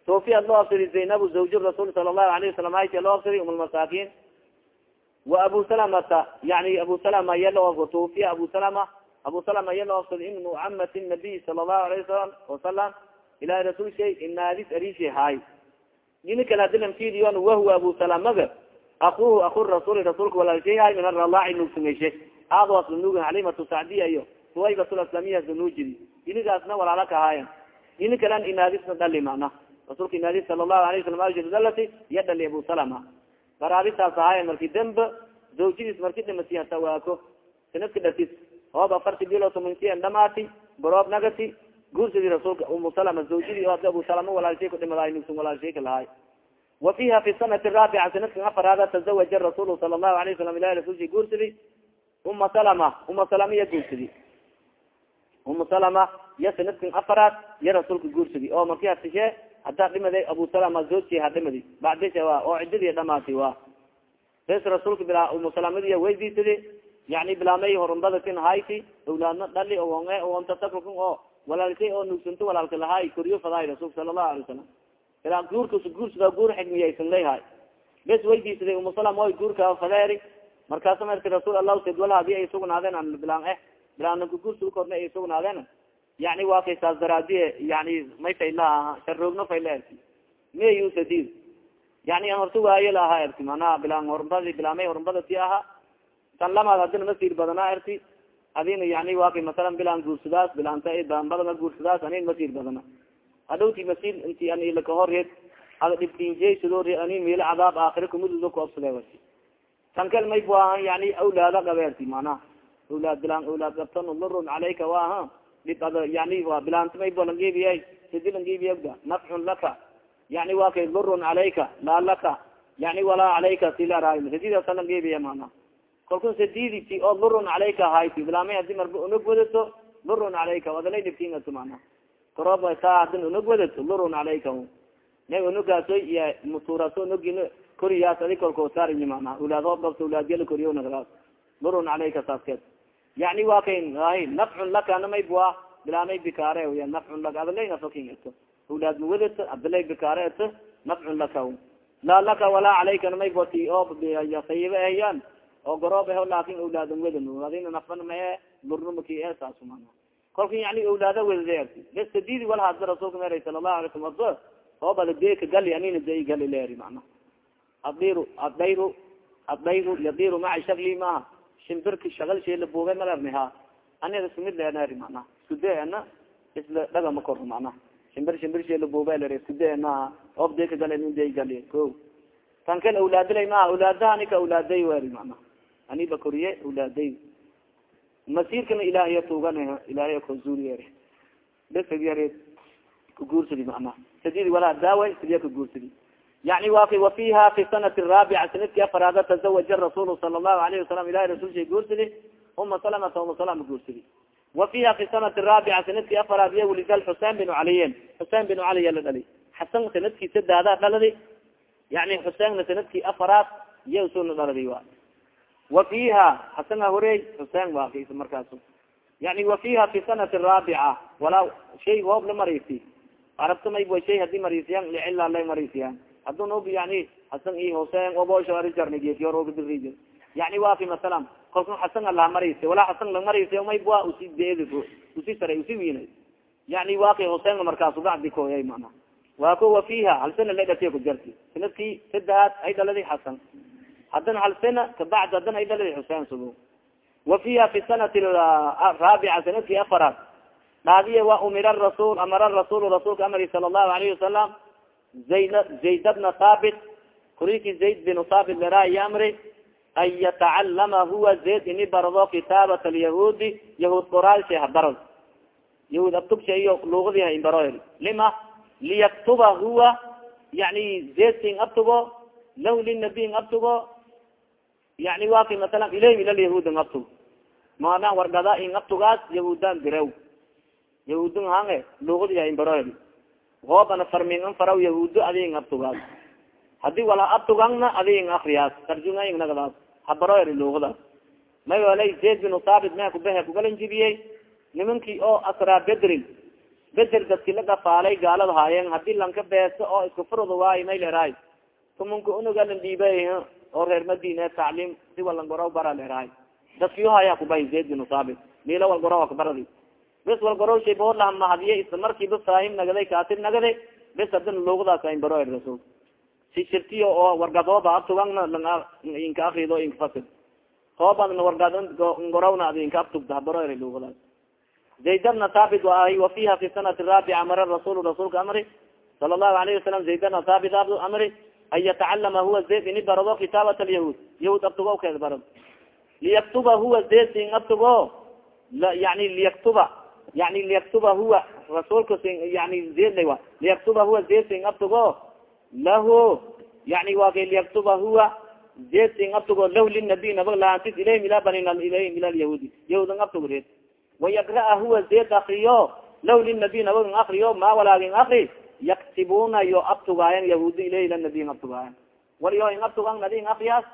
sofiyad loo absiri zaynab zawju rasul sala allahu alayh wasalam ayta loo absiri um wa abu salamata yani abu salama iya loo absir abu salama abu salama iya loo absir ibnu camati nabiy sala allahu alayh sala wasalam ilahi rasul inaadis arisha haay. Ini kala dilamkidiyon wahuwa abu salamaga akuhu aku rasuli rasulka walalshay hay min aralaaci nuugsangeshe aadoas lanuugin halimatu sacdiya iyo suwaybatul aslamiya inigaasna walaala ka haayan. Ini inaadisna dhali mana rasulka imaadi sal lahu alayه salam ashalalati yadhali abu salama. Baraabisaas ahaayen marki dembe zawjadiis marki dhimasiyata waako sanadka dhatis hoob afarti bilo tumansiyen dhamaati baroob nagati guursadii rasuulka umu salama zawjadii o abu salama walaalshay ku dhimadaay nugsun walaalshayka lahay wa fiha fi sanati raabica sanadka afaraada tazawaja rasuul sala lahu alayه salam ilahi rasulsha guursadi uma salama uma salama iya guursadi uma salama iya sanadkan afaraad iya rasuulka guursadi oo oh, marki hafsishee hadaa dhimaday abu salama zoji ha dhimadi bacdisha wa oo cidadii dhamaati wa bes rasuulka bilaa umu salamadiya weydiisadi yani bilaamay horumbadakin hayti awlaadna dhali oonge ontatakukun oo walaalshay oo nugsanto walaalka lahaay koryo fadaay rasuulka sala allahu alay wasalam ilaa guurkas guursada guur xigmiyaysan layhay bes weydiisaday umu salam oy guurka fadeeri markaasa marka rasuul allah sid wal haddii ay sugnaadeen an bilaan eh bilaanaka guursa ukorna ay sugnaadeen yani waa kay saas daraadiye yani may fayla sharoogno fayla erki meyusadid yani an horta waaye la ahaa erti manaa bilaan hormbadi bilaamay hormbada ti ahaa. Tan lamaad hadina masiir badanaa erti adina yani waa kay masalan bilaan guursadaas bilaanta baanbadama guursadaas anin masiir badana. Hadhowti masiir inti an ilakahoreed ada dhibkinjeysadoo ani meelo cadaab aakhira kumududo kuobsade tan kal may buahan yani awlaada qabeerti manaha awlaad bilaan awlaad qabtan lurun calayka waaha yani wa bilaanta may bua langebiya sidi langebiya nafcun laka yani wa kay lurun calayka laa laka yani walaa calayka silara sadidasa langebiya mana kalkun sadiditi oo lurun calayka hayti bilaamay haddii marba unag wadato lurun calayka adalay dhibkingato mana karoba saa hadin unag wadato lurun calayka na unugaaso iya muturaso unugin koriyaas adi kolko saariyi mana ulaad hoob dabto ulaadiyala koriyo nagdaas lurun calayka saaskeed yani wa ay nafcun laka namay bua bilaamay bikaare ya nafcun laka adalay nafakin eto ulaad mawadato adalay bikaare eto nafcun laka laa laka walaa calayka namay boti oo sayiba ehyan oo garoob eho laakin awlaadan wedan adina nafan mae lurnumaki e saas mana kolka yani awlaada wedade bes sadidi wal hadda rasuulka mer sala allahu alay slam ado oobada deeka gali anina de gali leeri mana adiru adayru adayru yadiru maca shakli maaha shimbirki shagal sheela buuga malarni ha anida iskumid leeneri mana iskude ana isla dhagama kor mana shimbir shimbir sheela buuga ler iskude ana oob deeka gali anin de gali ko tan kal awlaadilay maaha awlaadaha anika awlaaday weri mana aniba koriye awlaaday masirkana ilahiya tuugan ilahiya kazuuriyer besagyareed kaguursadi mana sadidi walaa daawa sidiya kaguursadi yani wa wa fiha fi sanati raabica sanadki afaraada tazawaja rasuul sala allahu alayhi wasalam ilahi rasulsha guursadi uma salamata uma salama guursadi wa fiha fi sanati raabica sanadki afaraad iya wulida xusein bin caliyin xusein bin caliya la dhali. Xasan sannadkii sadaadaa dhaladi yani xuseinna sannadkii afaraad iya usuna dhaladi wa. Wa fiha xasana horey xusein waa kis markaas yani wa fiha fi sanati raabica walaa shay hoob la marisi arabta mayba shay haddii marisiyan licila lay marisiyan hadun ob yani hasan i arijarni geekiyorobidiri yani wa fi masalan kolka xasan alaha marisi walaa xasan la marisi maybwa usi deed usi sara usi wiinay. Yani wa kay husein markaas bacdi koyay mana waa ko wa fiha hal sana ladhatiya ku jarti. Sanadkii sadaad ay dhaladi xasan haddana hal sana kabacd haddana ay dhaladi xusein sugo wa fiha fi sanati raabica sannadkii afaraad. Dhaadiye wa umira rasul amara rasul rasulka amari sala allahu alayhi wasalam zayd bna thabit kuriki zayd bin thabit leraaya amri an yatacalama huwa zayd ini barado kitaabat alyahuudi yahuud qoraalsha habarad yahuud abtugsha iyo luugadi ha inbaro lima liyaktuba huwa yani zayd sing abtugo lah linabiyin abtugo yani wa kay masalan ilayhim ila lyahuudin abtug maana wargada in abtugaas yahuudan direw yahuudin hange luugadi ha hoobana farmin faraw yahuudo ading abtugaas haddii wala abtugangna ading akriyaas tarjungaing nagadaas habaro eri luugadaas may walay zayd bin thabit mea kubehe kugalan jibiyey nimankii oo asraa bedrin beder dadki la gafaalay gaalada haayeen haddii lanka beeso oo isku furud waayo may lerahay tumunka unugalan dhiibay oo reer madina tacliim si walan gorow bara lerahay dadkiyo haya kubahi zayd bin thabit. Mila wal kabaradi bes wal gorow shay boodlaha mahadiye isla markiiba faahim nagaday kaatib nagaday bes hadina luugadaas ain baro rasul si shirtiyo oo wargadooba abtugangna inka akrido inka fasid hoobadna wargad ngorawna ad inka abtugda habaro luugadaas zaydbna thabit waahy wa fiha fi sanati raabica amara rasul rasulka amri sala allahu alayhi wasalam zaydbna thabit amri an yatacalama huwa zayd ini barado kitaabat alyahuud yahuud abtugo keed barad liyaktuba huwa zayd abtugo yani liyaktuba yani liyaktuba huwa rasulka sin yani zedla liyaktuba huwa zed sin abtugo lahu yani wa liyaktuba huwa zed sin abtugo lahu linabiy nabag laantis ilayhim ila banin ilayhim ila lyahuudi yahuudan abtugo reed wayaqra'a huwa zed akriyo lahu linabiy nabag akriyo ma walaagin akri yaktibuna yo abtugaayan yahuudi ilayhi ila nabiyin abtugaayan waliyo in abtugan nadin akriyaas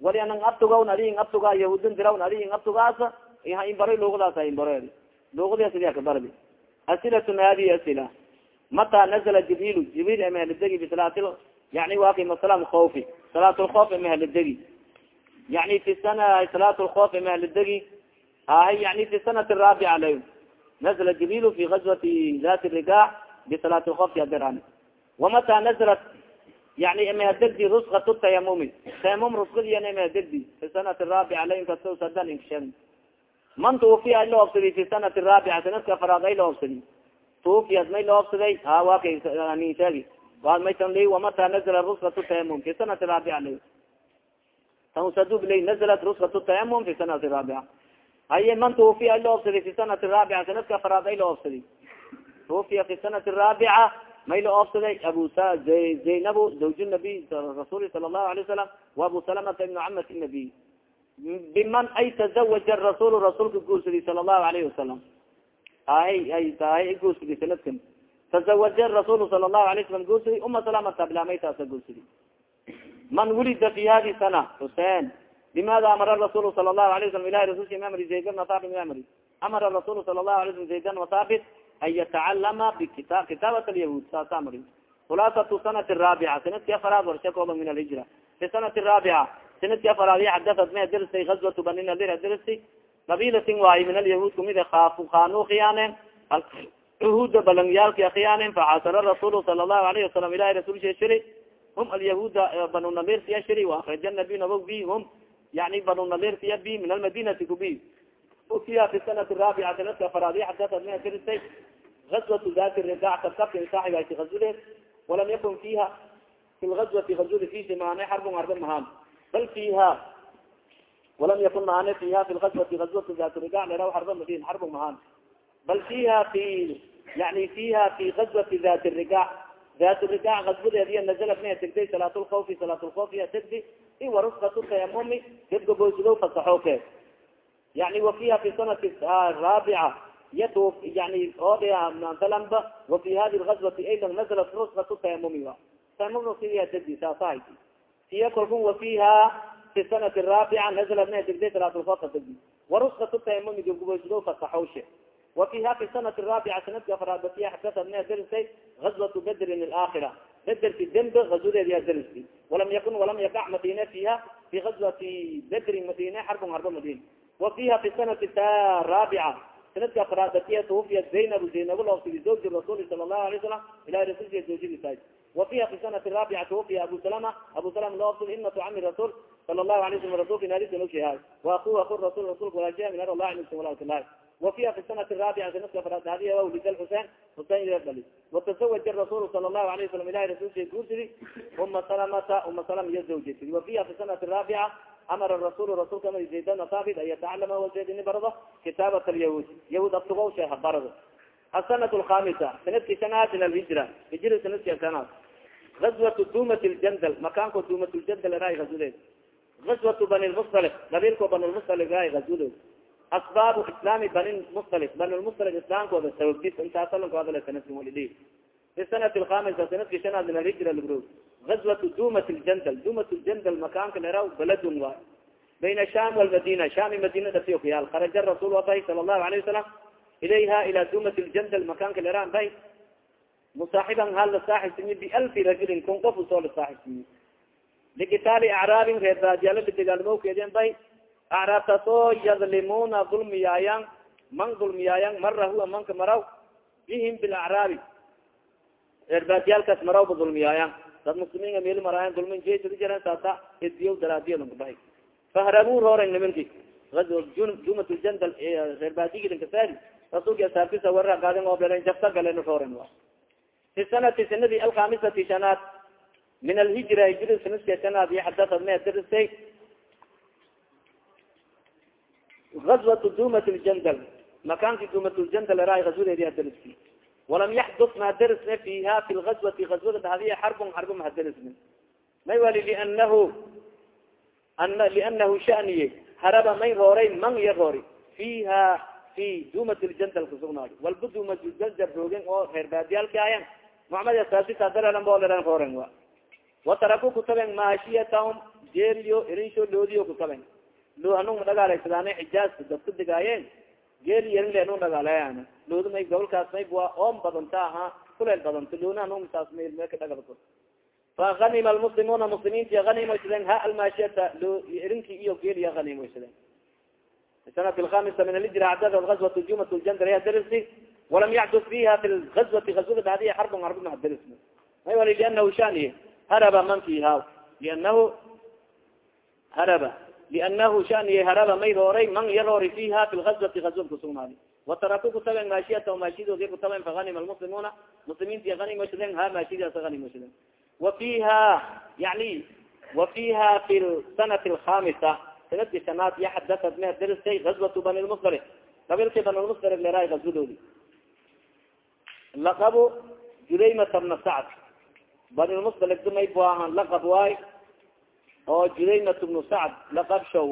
wali anan abtugaw nadin abtugaa yahuudin diraw nadin abtugaas ha inbaro luugadaas ha inbaro luugadi asila kabardi asilatun hadihi asila mata nazla jibril jibril emehlidegi bisalaati yani waki masalam kofi salaat lkof emehlidegi yani fi sana salaat lkof emehlidegi ahay yani fi sanati raabica la nazla jibril fi gazwati dat rigac bisalaat lkof yadirani wamata nazlat yani mahadegdi ruskat tayamumi tayamum ruskadiyan mahadegdi fi sanati raabica lainkasto sadan inkishan man tuufiya ay la obsadi fi sanati raabica sanadka afaraad ay la obsadi tuufiyad may la obsaday ha wa kay ninsheegi wa maytan li wamata nazla ruskatu tayamum fi sanati raabica la tansadub lay nazalat ruskatu tayamum fi sanati raabica. Haye man tuufiya ay la obsadi fi sanati raabica sanadka afaraad ay la obsadi tuufiya fi sanati raabica may la oobsaday abu zaynab zawj nabiy rasuuli sala lahu alay wasalam wa abu salamata ibnu camat nabiy biman ay tazawaja rasul rasuulka guursaday sala lahu alayhi wasalam ay ay tahay guursaday sanadkan. Tazawaja rasul sala lahu alay salam guursaday uma salamata bilamaytaasa guursaday. Man wulida fi hadi sana xusein bimada amara rasul sala lahu alay wasalam ilahi rasulka mamri zaydan watabit mamri amara rasul sala lahu alay salam zaydan watabit an yatacalama bikita kitaabat alyahud saasa mari khulaasatu sanati raabica sanadki afaraad warsha kooba min alhijra. Fi sanati raabica sanadki afaraad iya xadaat ma dirsay gazwatu bani nadir dirsay qabilatin waayo min alyahud kumid kaafu kaanu khiyaaneen cuhuda balangyaalki khiyaaneen facasara rasuul sala allahu alayhi wasalam ilahi rasul sheshiri hum alyahuda banu nadir siya shiri waakraja nabi nabo bi hum yani banu nadir siya bi min almadinati kubi ufiya fi sanati raabica sanadka afaraad iya xadaat ma dirsay azwatu dati ridac kabkabka saaxibaasi azudeed walam yakun fiha fi lgazwati azwadi fisi maane xarbun arba mahaan bal fiha walam yakun maane fiha fi lgazwati azwatu dati ridac leraw harba madin xarbun mahaan bal fiha fi yani fiha fi gazwati dati rigac dati rigac gazwadeed iya nazalat maya tegday salaat lkawfi salaat lkawf iya tegdi i warusqatu tayamumi gedgaboysudow fasaxooke yani wa fiha fi sanati raabica yatuf yani oodmasalanba wafi hadi lgazwati aydan nazalat rusqatu tayamumi tayamum siya degdi saasah siya kalkun wafiha fi sanati raabica nazalat na degday salaatulfota degdi warusqatu tayamumi gagubaysdo fasaxowshe wafiha fi sanati raabica sanadki afraadbasiya xadaat na derisay gazwatu bedrin alaakhira bederki dembe gazwadeed ya derisi walam yakun walam yakac madine fiha fi gazwati bedrin madine xarbun harba madine wafiha fi sanati raabica sanadka afraadatiya tuufiya zaynab zaynab laobsidi zawji rasuuli sala lahu alay salam ilahi rasulka zawjadiisa wa fiha fi sanati raabica tuufiya abu salama abu salama laobsidi imatu cami rasuul sala lahu alay salam rasulka narisanogshahay wa aku aku rasul rasulka walaashiya min allah nisa walaalkalahi wa fiha fi sanati raabica sanadka afraad hadiya wawlid lxusein husein ila dhali watazawaja rasuul sala lahu alayh wasalam ilahi rasulka guursidi uma salamata uma salama iyo zawjatidi wa fiha fi sanati raabica amara rasul rasulka ma zaydan saabit an yatacalama wazaydini barado kitaabat alyahud yahuud abtugo sheha barado asanat lkamisa sanadki shanaad min alhijra hijra sanadki shanaad gazwat dumat ljandal makaanko dumat ljandal raay gazudeed gazwatu bani lmustalif qabiilko bani lmustalif raay gazudeed asbaabu islaami bani mustalif bani lmustalif islaamkooda sababtis intaasalankoodale sanadki walidi fi sanati lkamisa sanadki shanaad min alhijra lugro gazwat dumat ljandal dumat ljandal makaanka leraw baladun waay bayna sham walmadina shami madina dasiyo kuyaal kharaja rasul wabahi sala allahu alayh wasalam ilayha ila dumat ljandal makaanka leraan bay musaaxiban hal la saaxibsimiye bialfi rajulin kun qof u soo la saaxibsimiye likitaali acraabin reer baadiyalo bidagaalmowkeedien bay acraabtaasoo yadlimuna dulmiyaayan man dulmiyaayan mara huwa manka maraw bihim bilacraabi reer baadiyaalkaas marawba dulmiyaayan dad muslimiinga meel maraayan dulmin jeesadi jireen saasa hediyo daraadiyalankabahay fahrabuu rooreng nimanki jumat ljandal reer baadigilinkasaadi rasuulki asaabtisa warra gaadin oo belen jabta galen rooren fi sanati sanadii alkhamisati shanaad min alhijra hijra sanadka shanaad iyo xadaad me darisay gazwatu dumat ljandal makaanki dumat ljandal era gazwadeedi hadariski walam yaxdut mahaderisne fiha fi lgazwati gazwada dhadiya xarbun xarbu mahaderisne may wali lianahu ana lianahu shaniye haraba may rooray man ya roori fiha fi dumat ljandal kasugnaado walba roogen oo reer baadiyaalka ayan muxamed asaasisadalambooleran rooren wa wataraku kutaben maashiyatahum geeliyo irinsho loodiyo kutaben loo hanung madhagaalaysadaan xijaaz dadka degaayeen geeli yerin le nung dhagaalayan looda may gobolkaas may bua oom badanta aha kuleel badanta loona hanung saas may me ka dhagalko fahanima almuslimuuna muslimiinti hanimoysadeen ha almaashiyata loo irinki iyo geeliya hanimoysadeen sanat lkamisa min alijra cadad gazwat jumat ljandar darisi walam yacdud fiha fi gazwati gazwada dhadiya xarbun arbun hadarism may wali lianahu shaniye haraba man fiha lianahu haraba lianahu shaniye haraba may rooray man ya roori fiha fi lgazwati gazwad kusugnaadi wataraku kutaben maashiyata maashidoodi kutaben fahanima lmuslimuna muslimiinti hanimashden ha maashidaas hanimashden wa fiha yani wa fiha fi sanati alkhamisa sanadki shanaad yaxdatat me darisay gazwatu bani lmusdalik qabilki bani lmusdalik leraay gazwadoodi laqabu judaymata bna sacd bani lmusdalik dumay bu ahan laqab waay oo judaymat bnu sacd laqab show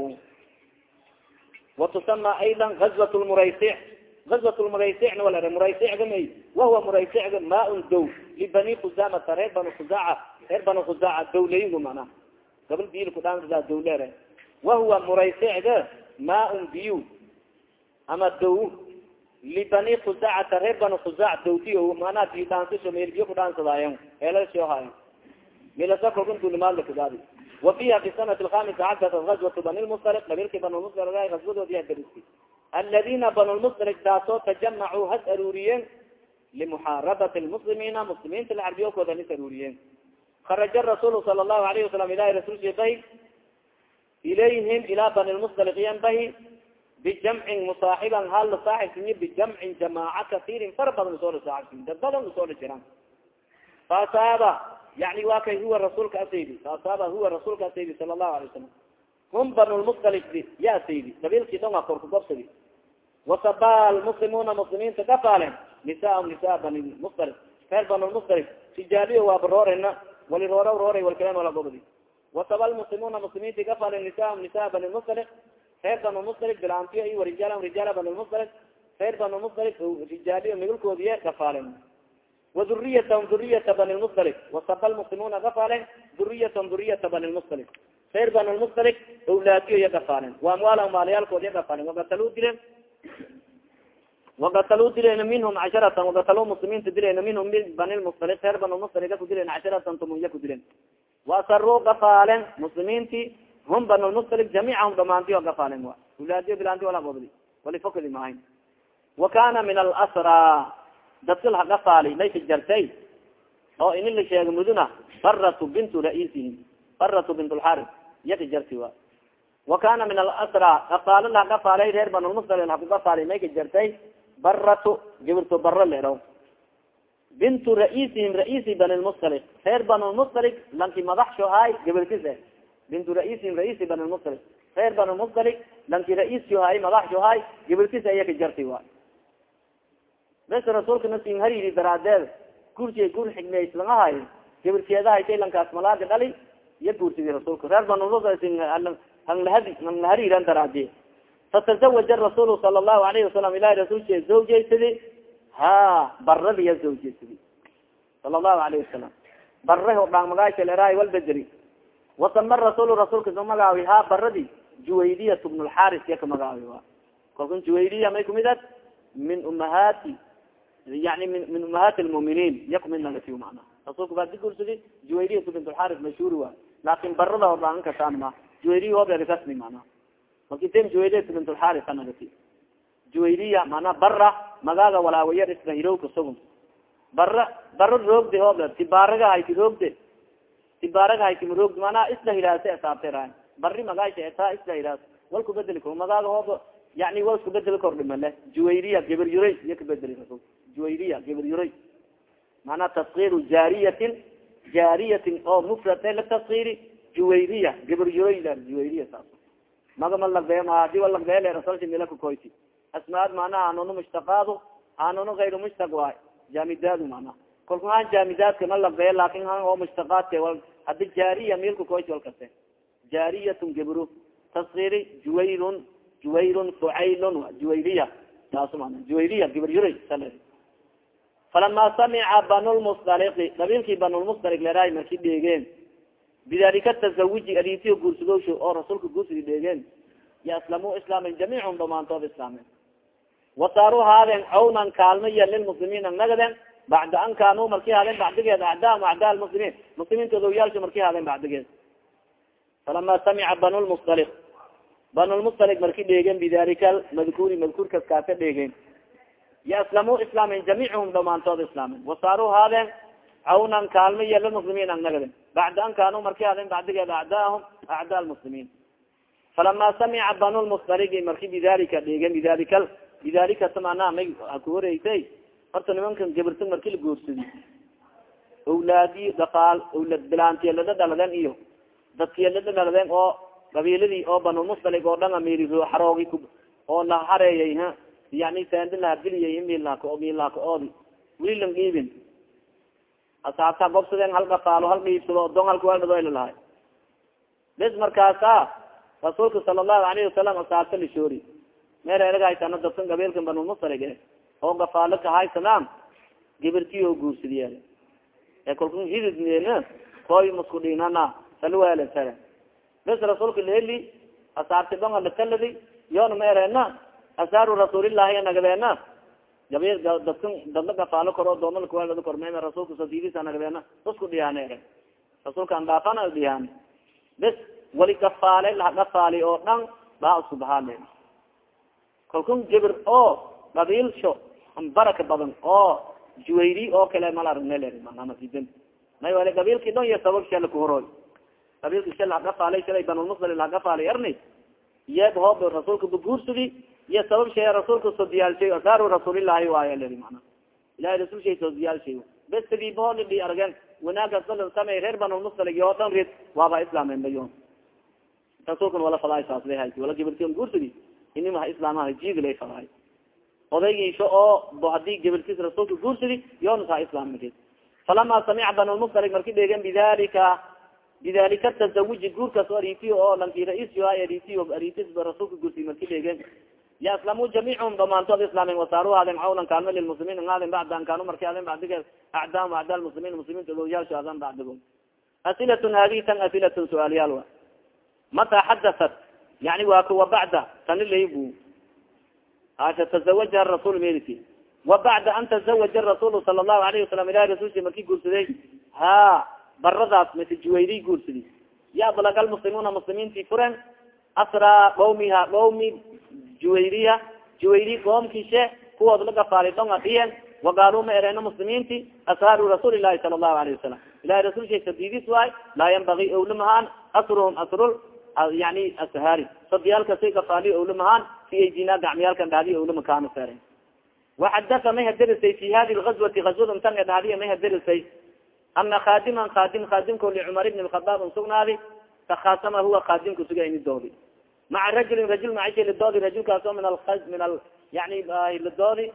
watusama ayda gazwat lmuraysic gazwat lmuraysicna walare muraysicga may wahuwa muraysicga maa-un dow libani khusamata reer banu khuzaaca reer banu khuzaaca dowlaygu mana gabal biyilku dhaansaa dowlere wahuwa muraysicga maa-un biyu ama dow libani khuzacata reer banu khuzac dowtiyo manaa biyo dhaansisho meel biyo kudhaansadaayo eelashohayo milasa kolkan dulimaadlakadaadi wa fiha fi sanati alkhamisa casharata gazwatu bani lmusdaliq qabiilki banulmusdaliq gazwadoodi darisi aladina banulmusdaliq taasoo tajamacuu has aruuriyeen limuxaarabati lmuslimiina muslimiinta lacarbiyokooda nis aruuriyeen kharaja rasuul sala allahu alayhi wasalam ilahi rasulki bahi ilayhim ilaa bani lmusdaliq yan bahi bijamcin musaaxiban hal la saaxibsiye bijamcin jamaaca kaiirin fara badan u soo la saaxibsiye dad badan u soo la jiraan faasaaba yani waa kay huwa rasuulka asaydi faasaaba huwa rasuulka asaydi sala allahu alay wasalam hum banulmusdalik ya asaydi qabiilkii dhonga korka gobsadi wasaba lmuslimuuna muslimiinta kafaalen nisaa nisaa bani musdalik reer banulmusdalik tijaaliyo waa baroorena wali roora rooray walkaleen wala gobdi wasaba lmuslimuuna muslimiinti kafaalen nisaa nisaa bani musdalik reer banu musdalik bilaantiyo iyo rijaal rijaal banulmusdalik reer banulmusdalik rijaaliyo migulkoodiye kafaalen waduriyatahum duriyata bani lmusdalik wasaba lmuslimuna kafaalen duriyatahum duriyata bani lmusdalik reer bani lmusdalik awlaadiyo iya kafaalen wa amwaala maaliyaalkood iya kafaalen wagataluu dileen wagataluu dilen minhum casharatan wagataluu muslimiinta dilen minhum bani lmusdalik reer bani lmusdalik ku dilen casharatan tumunya ku dilen wasaruu kafaalen muslimiinti hum bani lmusdalik jamiicahum dhamaantiyo kafaalen wa awlaadiyo bilaanti wala gobdi wali fokdi mahayn wa kana min alasra dadka lahagafaali mayka jartay oo ini la sheega muduna faratu bintu raisihim faratu bint lxaris yaka jarti wa wa kana min alasra gafaalo lahagafaalay reer banulmusdalin hakugafaali mayka jartay baratu gibirto bara leraw bintu raisihim raisi bani lmusdalik reer banulmusdalik lanki madaxsho hay gibirkis e bintu raisihim raisi bani lmusdalik reer banulmusdalik lanki raisyo hay madaxsho hay gibirkis yaka jarti wa bes rasuulka nasin hariri daraadeed guursiya guur xigmeyslan ahay gabirkeedahaytay lankaas malaaga dhali iya guursiday rasuulka reer banlahadi hanglahariran daraadiye fatazawaja rasuul sala allahu alayhi wasalam ilahi rasuulki zawjeysadi ha baradiya zawjeysadi sala allahu alayhi wasalam bare hodhaan magaasha leraay walbedeli wasama rasuul rasuulka sa magaawi ha baradi juwaydiyat bn lxaris iya ka magaawi a kalkan juwaydiya may kumid ad min umahaati yani min min umahaati lmuminiin iya kumid nagatiy mana rasulka baa di gursadi juwayriyat bint mashhuuri waay laakin barada hodhaan kasaan ma juwayriya hoberkasmi mana makitem juwayriyat bint lxaris anagati juwayriya mana bara magaaga walaawayar isla hirowka sugun bara bara roogde hoober tibaaraga hayti roogde. Tibaaraga hayti maroogde mana isla hiraase esaabtera bari magaasha etaa isla hiraas. Walku bedeli ko magaaga hoob yani wa isku bedeli kordhimale juwayriya gibir yuray iya kabedeli rasul juwayriya gibir yuray. Mana taskiru jaariyatin jaariyatin oo mufrad lataskiri juwayriya gibir yuray la juwayriya saas magama lagdee adi wa lagdeele rasulsi mila kukoyti asmaad manaha anono mushtaqaadu anono gayru mushtaq waay jaamidaadu mana. Kolku han jaamidaadka ma lagdee laakin han oo mushtaqaadka wal hadi jaariya mil kukoyti wal kaste. Jaariyatun gibru taskiri juwayrun juwayrun fucaylun juwayriya taasu mana. Juwayriya gibir yuray sale falama samica banulmusdaliki qabiilkii banulmusdalik leraay marki dheegeen bidalika tasawuji adintiyo guursadowsho oo rasuulka guursidi dheegeen ya islamu islaamen jamiicum dhamaantood islaamen wasaaru haadeen cawnan kaalmaya lilmuslimiin ang nagaden bacda an kaanuu marki haadeen bacdigeed acdaam acdaa lmuslimiin muslimiinta odowyaalsho marki haadeen bacdigeed falama samica banulmusdalik banulmusdalik marki dheegeen bidalika madkuuri madkuurkas kaasa dheegeen ya islamu islaamen jamiicum dhamaantood islaamen wasaaru haadeen cawnan kaalma iyo lilmuslimiin ang nagden bacda an kaanuu marki aden bacdigeed acdaahum acdaa lmuslimiin falama samica banu lmustarigi marki bidalika dhegen bidalika bidalika samana may ku horeysay horta nimankan gabirta marki la goorsadi awlaadi daqaal awlad bilaantiyalada dhaladeen iyo dadkiyalada dhaladeen oo qabiiladii oo banulmustalig oo dhan amiri xaroogi oo la hareeyay ha yani sandi lahabiliyay milaka milaka oodi wili lang dhiibin asaabta gobsadeen hal gafaalo hal dhiibsado don halka waadhado lahay. Bes markaasa rasuulka sala allahu alayhi wasalam asaabta lishoori meereragahaysana dadkan gabiilkan banulmustalig e oo gafaalo kahaysanaan gibirti oo guursadiye ee kalku hididn koy masku dhinana salwelesare bes rasuulka laheli asaabti donga lakaladi yoona ma ereena asaaru rasuulillahi nagadeena gabi dadkan dadla gafaalo kor oo dooma lakuwelada kor meme rasuulka sadiidisa nagadeena usku dhiyaane. Ere rasuulka an dhaafana dhiyaan bes wali gafaale laha gafaali oo dhan baa isku bahaale gibir oo qabiilsho baraka badan oo juwayri oo kale mala aragneler manamasidan may wale qabiilki dhon iyo sabab shala kuhoroy qabiilka sha lahagafaalay shalay banulmusali lahagafaalay arni iyeb hoob rasuulka baguursadi iyo sabab shay rasuulka soo diyaalshay asaaru rasuulillahi waaya leri mana ilahay rasul shay soo diyaalshay bes sagiibahoolidhi argen wanaagas balan samey reer banulmusali oo dhan red waaba islaameen bayo rasuulkan wala fadaay saasla hay wala gibirti guursadi inimaha islaamaha jiidilay fadaay odaygiisho oo haddii gibirtis rasuulka guursadi yoonasa islaamnimad falama samica banulmusalik marki dheegen bidalika bidalika tazawuji guurkaas o ariti oo lanki rais-yo ariti aritis rasuulka guursi marki dheegen ya islamu jamiicum dhamaantood islaamen wasaaru aden cawlan kaalma lilmuslimiin ang aden bacda an kaanu marki aden bacdige acdaam acdaa lmuslimiin muslimiinta ogowyaalsho adan bacdigo asilatun hadihi tan asilatun su'aalyaal wa. Mata xadaat yani waa kuwa bacda tani laybu asha tazawajaha rasul meliti wa bacda an tazawaja rasuul sala allahu alayhi wasalam ilahi rasulsi marki guursaday ha baradaas mase juwayri guursadi ya balaga lmuslimuuna muslimiinti asraa qawmiha qawmi juwayriya juwayri qoomkishe kuwood la gafaali dhonga dhiyen wagaalu ma ereeno muslimiinti ashaaru rasuuli lahi sala allahu alayhi wasalam ilahi rasul shay sadidis waay laa yanbagi owlamahaan asruhum asrul yani ashaari sadiyaalkasay gafaali owlamahaan fi aydina gacmiyaalkan dhahdiy owlama kaana seeren waxadaa may hadarisay fi hadi lgazwati gazwada intan dhahdiya may hadarisay ana khadiman khadim khadimko licumar ibn lkhadaab un sugnaadi takhaasama huwa khadimka suga ini maca rajulin rajul macisha lidoodi rajulkaas oo min al min al yani lidoodi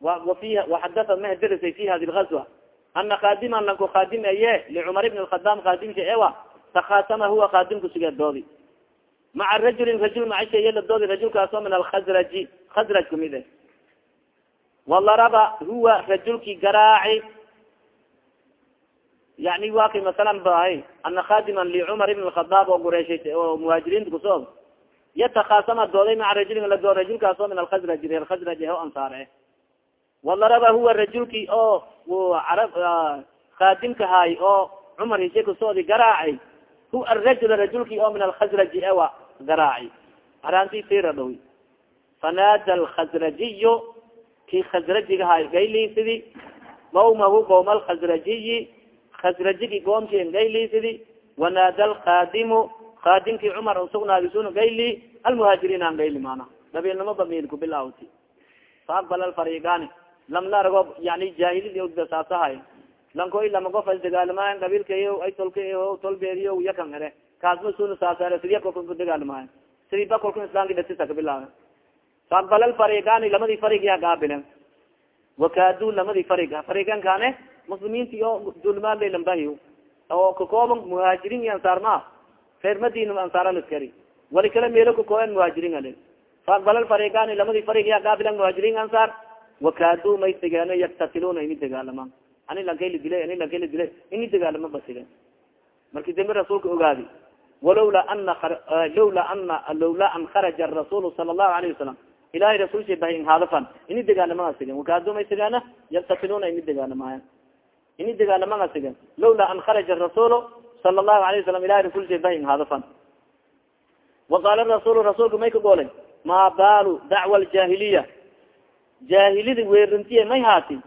wafi waxadaa may hadarisay fi hadi lgazwa ana khadiman lanku khadim eye licumar ibn lkhadaab khadimka ewa takhaasama huwa khadimka suga doodi maca rajulin rajul macisha iyo lidoodi rajulkaas min alkhazraji khazraj kumid e walaraba huwa rajulki garaaci yani wa masalan bahay ana khadiman licumar ibn lkhadaab oo gureeshay oo muhaajiriinta ku soo yatakhaasama dooday maca rajulin ladoo rajulkaas oo min alkhazraj reer khazraj o ansaar eh walaraba huwa rajulki oo carab khadimka hay oo cumar hishe kusoodi garaacay hu arajul rajulki oo min alkhazraji ewa garaaci aranti sira dhowi fanaada alkhazrajiyo ki khazrajiga hay gaylisidi qawmahu qawma alkhazrajiyi khazrajigi goomki gaylisidi wanaada alkhadimu khadimki cumar usugnaadisun gayli almuhaajiriin an gayli mana dabiilnimo bamil kubilawti faaqbal alfariqani lamla argo yani jahilidi saasahay. Lankoy lama qof as dagaalamayan qabiilkayo ay tolka tolbeeriyo yakan ere. Kaasma suna saasare sidiya kolka ku dagaalamayan sidiba kolka islamki datisa kabilaabe faaqbal alfariqani lamadii farigiya gaabilen wakaadu lamadii farig farigan kane muslimiinti o dulmaanlay lambahiyo oo kakooban muhaajiriin iyo ansaar reer madina ansaara laskari wali kala meelo kakooban muhaajiriin ale. Faaqbal alfariqani lamadii farigiya gaabilen muhaajiriin ansaar. Wakaadu may sigeeno yaktatiluna ini dagaalamaan ani lankayla dilay ani lankayla dilay ini dagaalama basigen marki dambe rasuulka ogaadi walawla ana lawla ana lawla an kharaja rasuul sala allahu alayhi wasalam ilahay rasulsha bahin hadafan ini dagaalamaga sigen wakaadumay sigana yaktatiluna ini dagaalamayan ini dagaalamaga sigen lawla an kharaja rasuul sala allahu alayh wasalam ilahay rasulsha bahin hadafan waqaala rasuul rasuulka may ka goolay ma baalu dacwa ljahiliya jahilida weerintiye may haati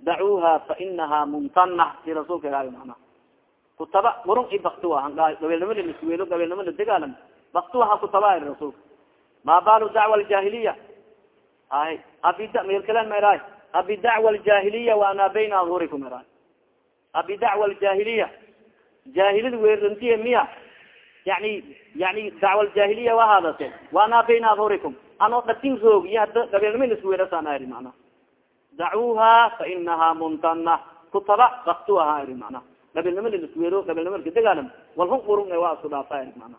dacuuha fainaha mumtana si rasuulka ilahay mana kutaba murun i bakti wa gabeelnimo laisweelo gabeelnimo la degaalam bakti waha kutaba rasuulka ma balu dacwa ljahiliya ay abid melkalen meraay abi dacwa ljahiliya waana bayna adhurikum meraay abi dacwa ljahiliya jahilida weerantiye miya yani yani dacwa ljahiliya wahaadase waana bayna adhurikum ano dhatin roog iyo hada gabeelnimo laisweelasan iri mana dacuuha fainaha mumtana kutaba bakti aha iri mana gabeelnimo laisweelo gabeelnimo lakadegaalam walhun urung waa isku dhaafa iri mana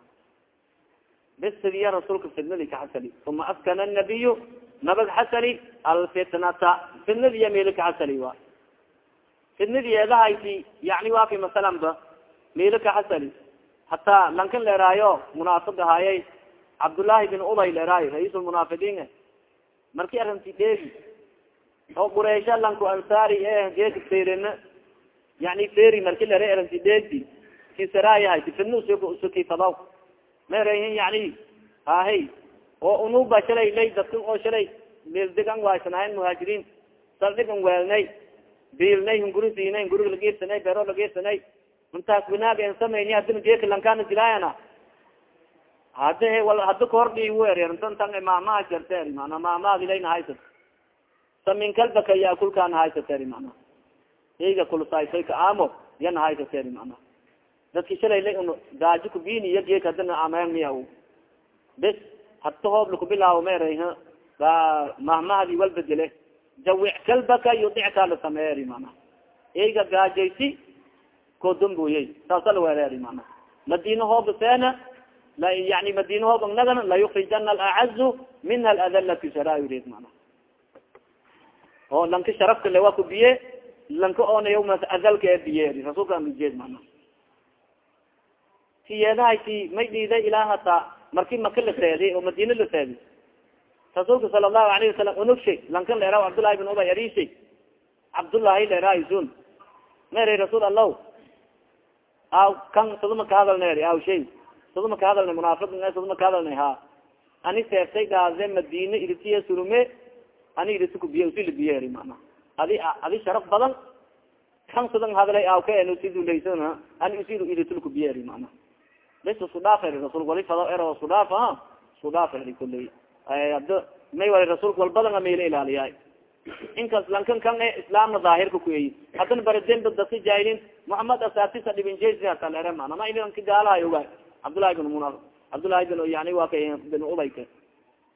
besidiya rasuulka fidnadi kaxasali uma askana nabiyu nabag xasali alfitnata. Fidnadiya meli kaxasali wa fidnadiyeedahayti yani waa fi masalan ba meli kaxasali hataa lankan leeraayo munaafiq ahaayay cabdullaahi bin ubay leeraayo ra'iisulmunaafiqiin marki arinti dheegi oo qureysha lanku ansaari e geesi ferin yani feri marki lere arinti dheegdi kisaraayahay fidna usukifadaw marahin yani hahay oo unuba shalay lay dadkan oo shalay meeldegan waysanahayn muhaajiriin saldhigan weelnay biilnay hunguri siinay hunguriga lageersanay beero lageersanay intaas winaag en samayni hadina geeka lankana dilaayana. Hada hada kahordhi werntantang maamaha jarter mana maamaadilayna haysat samin kalbaka yaakulkana haysater mana eyga kulsaysoy ka aamo yana haysater mana dadki shalay la un gaajo kubini iya geek hadana amen miya bes hata hoob lakubilaawo meray mahmahadi wal bedele. Jawic kalbaka yudicka la sameeri mana eyga gaajaysi kodambuyey saasa lawereeri mana madina hooba seena yani madina hoob nagana layukrijana alacazu minha aladalati sharaarid mana oo lanka sharafka le waa kubiye lanka oona yawma adalka e biyeeri rasuulka mijeed mana tiyeedahayti may dhiiday ilaa hataa marki maka la seedi oo madina la seedi. Rasuulka sala allahu alayhi wasalam unugshay lankan leeraw cabdullahi bin ubay arishay cabdullahi leeraasun meeray rasuul allaw aw kan saduma ka hadalna aw shay. Saduma ka hadalna munaafiq saduma ka hadalna ha. Ani seeftay dhaaze madina iritiye surume ani iriti kubiye usi labiyeeri mana adi adi sharaf badan kan sadan hadlay aw ka enosiduleysan ani usi iritul kubiyeeri mana bes isku eri rasul wali fado ero isku dhaaf a isku dhaaf eri may wali rasuulka walbadanga mayla ilaaliyaay inkas lankan kan islaamna daahirka kueyi haddana barademba dadka jaahiliin muhamed asaatisa dhibinjesiatalere mana ma ilanka gaalahay oga cabdullahi bin muna cabdullahi bin yani waa ka bin ubayka.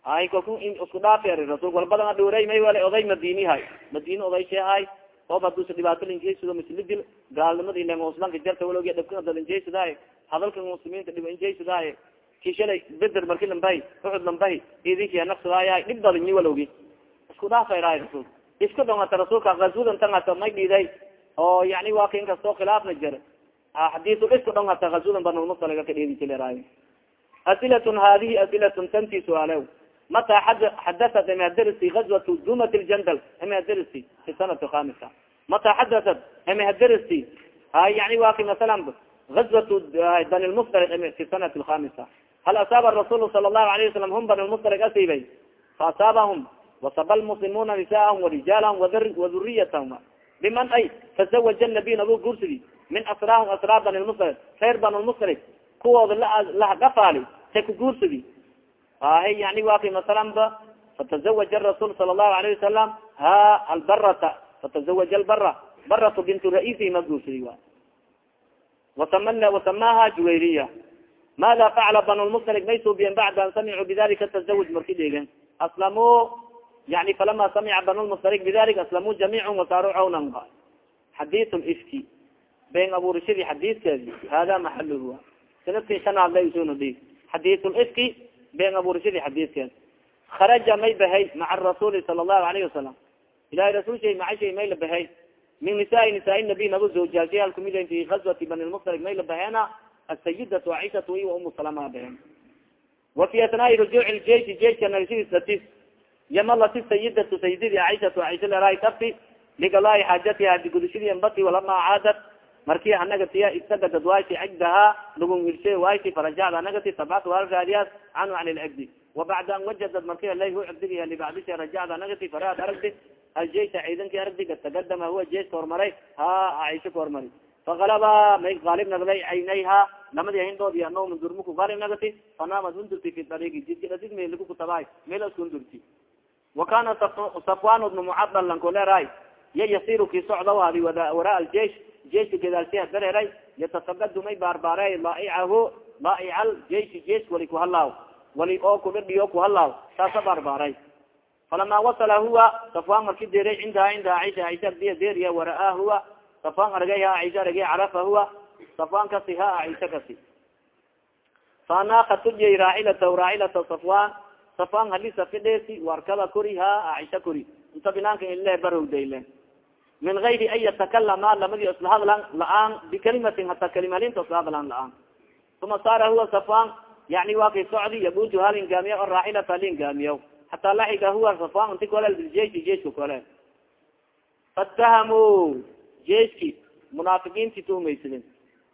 Ay kalku isku dhaaf eri rasulka walbadanga dhowray may wali oday madinihay madini oday sheehay oob hadusa dhibaato linjesido mislidil gaalnimadi ilen oslanka jarta walogi dhabka dalinjesidaay hadalka muslimiinta dhibanjesidaay ki shalay beder marki lambay ucud lambay idinki naqsadaayahay dhib dalinyi walowgi isku dhaafayraay rasul iska dhongata rasuulka gazwadan tangata may dhiiday oo yani waa ka inkastoo khilaafna jir xadiisul iska dhongata gazwadan banulmusaliga ka dheedi jileeraay asilatun hadihi asilatun tanti suaalew mata xadatat imhadarisi gazwatu dumat ljandal imhadarisi fi sanati khamisa mata xadatat imhadarisi hay yani waa masalan gazwat bani lmusdaliq fi sanati alkhamisa hal asaaba rasul sala allahu alayh wasalam hum bani lmusdaliq asiibay faasaabahum wasaba lmuslimuna nisaahum warijaalahum waduriyatahum biman ay tazawaja nabiy nabuu guursidi min asraahum asraa bani lmusdaliq reer bani lmusdaliq kuwooda lahagafaali ta ku guursidi ahe yani waa kay masalan ba fatazawaja rasul sala allahu alayh wasalam ha albarata fatazawaja albara baratu bintu raisi ma guursidi wa wasamana wasamaha juwayriya mada facala banu lmusdaliq may suubiyen bacda an samicuu bidalika tazawuj marki dheegen aslamuu yani falama samica banu lmusdaliq bidalik aslamuu jamiicum wasaaru cawnan xadiis ifki been abuurishadii xadiiskeedi hada maxaluhu sannadkii shanaad la usuna dhig xadiis ifki been abuurishadii xadiiskeed kharaja may bahay maca rasuuli sala allahu alayhi wasalam ilahay rasuul shay may la bahay min nisaai nisaa nabi nabu zawjaalshay kumid fi gazwati bani lmusdaliq may la baheena asayidatu caishatu i umu salama bahen wa fi atnaai rujuuci ljeishi jeiska nagsidisatis yamalati sayidatu sayidadi caishatu caisha leeraay tabti ligalahi xaajatiha digudashadii ambati walama caadat marki anagatiya istagagad wayti cigdaha lugun wirshe wayti farajacda anagati tabat wal raadiyaas canhu can lcigdi wabacda an wajadad marki lay hu cigdiga libacdisha rajacda anagati faraad aragdi aljeisha ciidankii ardiga tagadama huwa jeiska hormaray ha aisha ka hormari fakalaba may gaalib nagday caynayha lamadi hindoodi anoma durmuku gaalib nagati fanaamad hundurti fi dariigi jidkidhasid meliku kutabaay meel askundurti wa kana safwan bnu mucadal lankoleeraay ya yasiru ki socda adi waraa aljeish jeiska gadaalsiha dareeray yatasagadu may baarbaaray laa'icahu laa'ica ljeishi jeisk wali kuhalaaw wali oo kudhadhiyo kuhalaaw saasa baarbaaray falama wasala huwa safwan marki deeray cindaha cindaha aisha aisha agdiya deeriya wara'aa huwa safwan argay ha aisha argay carafa huwa safwan kasi ha aisha kasi faanaaka tujiyay raacilata raacilata safwan safwan halisa fidheesi warkada kori ha kori inta binaanka ile barowdayle min gayri an yatakalama lamadi isla la'aan bikalimatin hata kalimalinta isla la'aan uma saara huwa safwan yani kay socdi yabuju halingaamiya o raaxilata halingaamiya hataa laxiga huwa safwan inti kole biljeishi jeiska kole fattahamu jeiski munaafiqiinti tuumaysadeen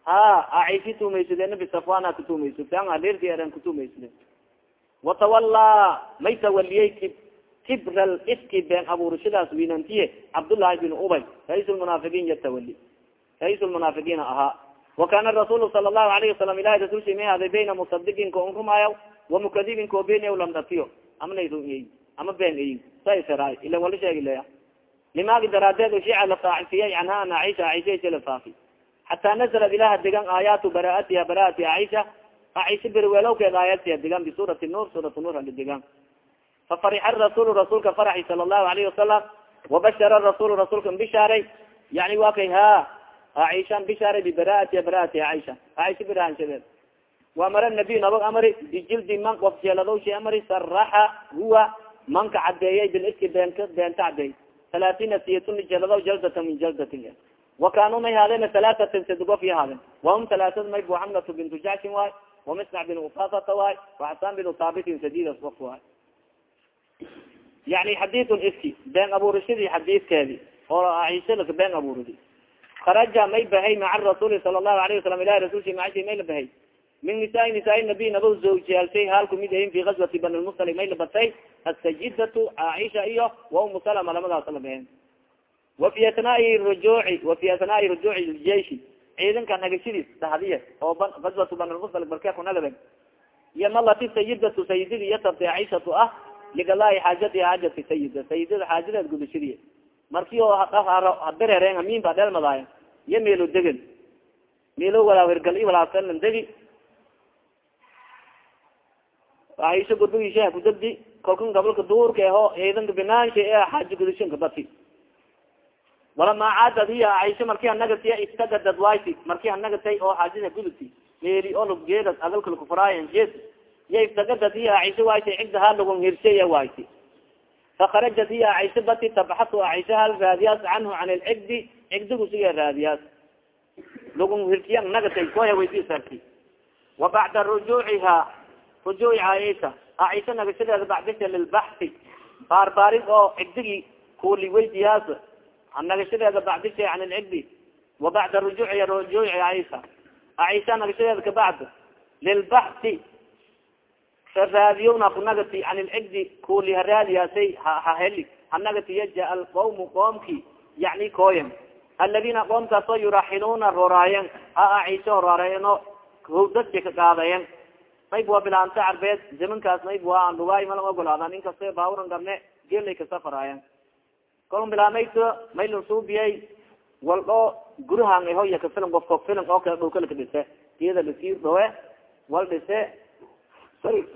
ha aisi tuumaysadeen bisafwana kutuumaysadeen adeerti eren kutuumaysadeen watawallaa may tawaliyey kib kibra ifki been abuurashadaas winantiye cabdullahi bin ubay rais lmunaafiqiin yatawali rais lmunaafiqiina ahaa wakana rasuul sala lahu alayhi wasalam ilahi rasulsi may haday bayna musadiqin ko unrumaayaw wamukadibin ko beenaw lamdatiyo ama nay runyey ama been eyi saisaraay ilan wala sheegi leya limaagi daraadeed ushica la faacifiyay canha an aisha aisha la faafi. Xataa nazalat ilaha degan aayaatu bara'atiha bara'ati aisha aisha berwelowkeed aayadtiya degan bisurati nur suurat nur ali degan fafarixa rasuul rasuulka faraxi sala allahu alayhi wasalam wabashara rasuul rasuulka bishaaray yani wa kay ha aisha bishaaray bibara'atiha bara'ati aisha aisha birahanshadeed وamara nabiy nabag amri bijildi man of jeeladowshi amri saraxa huwa manka cadeeyay biliski beenka beenta cadeey halaatina siyatun jeeladaw jaldatan min jaldatin wakanuu may haadeen halaatatin sadgof ya haadeen wahum halaatad may bu xamlatu bintu jacshin waay wamisnac bin ufasata waay waxasan bin taabitin sadidas of waay yani xadiid iski been abuurashadii xadiidkeedi oo aishadaka been abuuridi kharaja may bahay maca rasuuli sala allahu alayhi wasalam ilahi rasulki macashi may la bahay min nisaa nisaa nabiy naba zawjiyaalshay hal kumid ahin fi gazwati bani lmusali may labatay asajidatu caaisha iyo wa umu salama lamadaasa la baheen fi atnaai rujuuci fi atnaai rujuuci ljeishi ciidanka nagashadiis dahdiya oo gazwatu bani lmusali barkee kunagabe iyo malati sayidatu sayididi iyo tabta caaishatu ah ligalaahi xaajati xaajati sayida sayidada xaajadeed gudashadiy marki oo habereereen amin ba dheelmadaayo iyo meelo degan meelo walaa hergal i walaasalan degi. Aisha gurbigiisha kudabdi kalkan gabalka duurka eho ciidanka binaansha e xaaja gudashanka bati walama caadad iya aisha marki hanagatiya istagadad wayti marki hanagatay oo xaajada gudubti meeli olgeeda agalka lakufuraayan jeed iya istagadad iya aisha wayti cigdaha lagun hirsaya wayti fakarajat iya aisha bati tabxatu aisha hal raadiyaas canhu can lcigdi cigdigusiga raadiyaas. Lagun hirsiya nagatay koya waydiisarti wa bacda rujuuciha rujuuci caaisha caaisha nagashadeeda bacdisha lilbaxi baarbaarin oo cigdigi kuuli weydiyaas nagashadeeda bacdisha can lcigdi wa bacda rujuuci rujuuci caaisha caaisha nagashadeeda kabacd lilbaxi raadiyowna kunagati can lcigdi kuuli haraadiyaasay haheli hanagati yaja alqawmu qoomki yani koyen aladina qoomkaasoo yuraxiluna roraayen ha caaisha horaareeno hawdadka ka qaadayen mayb waa bilaanta carbeed zamankaas mayb waa an dhugaay malan ogolaada nin kasta baaburan garne gelay kasafaraayan kolon bilaamayto maylan suubiyay wal oo gurahan ehoya ka filan oo kale dhulkala ka dhise. Iyada la sii dhawe wal dhise.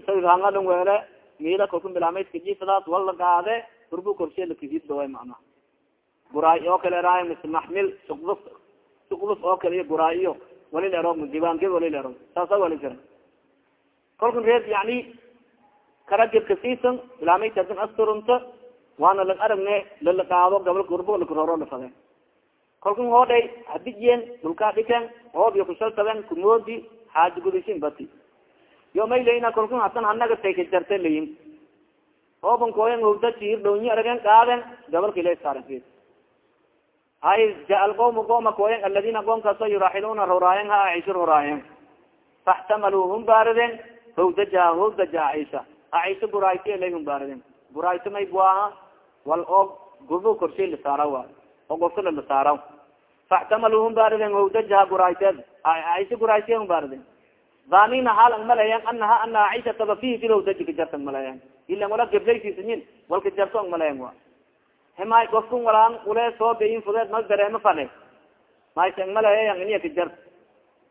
Sahangalan weele miila kolkan bilaamaytka jifadaas wal la qaade durbu korshe lakasii dhawe macna guraay oo kale raay mise maxmil suqduf suqduf oo kale iyo guraay iyo wali lero dibaanged wali lero saasa wali jira. Kolkan reed yani karagedka siisan bilaamaytadin asturunto waana lang aragne lala qaado gabal gurbo lakaroro lafade kolkan hoodhay hadiyen dhulkaa dhiken hoob iyo kushaltaben kumoodi xaaji gudishin bati. Yo may layna kolkan hatan hanaga tayka jarte layin hooban koyan howda jiir dhownya aragen qaaden gabalka ila saaren hay ja alqawmu qooma koyan aladina qoomkaaso yuraaxiluna roraayen ha aisho roraayen faxtamalu hum baariden hawdaja hawdaja aisha aisha buraayto ilay hum baariden buraayto may buaha wal og gurbo korshay lasaara waayo oo gofkala lasaara faxtamalu humbaariden hawdajaha gurayteed aisha gurayte humbaariden zanina haal ang malayan anaha ana aisha taba fihi filawdaji kajarta ang malayan. Ilan wala geblaysiisayin wal kajarto ang malayan wa. Himay walaan ule soo bayin fudeed mal dareemo fane maysa ang malayayan iniya kajart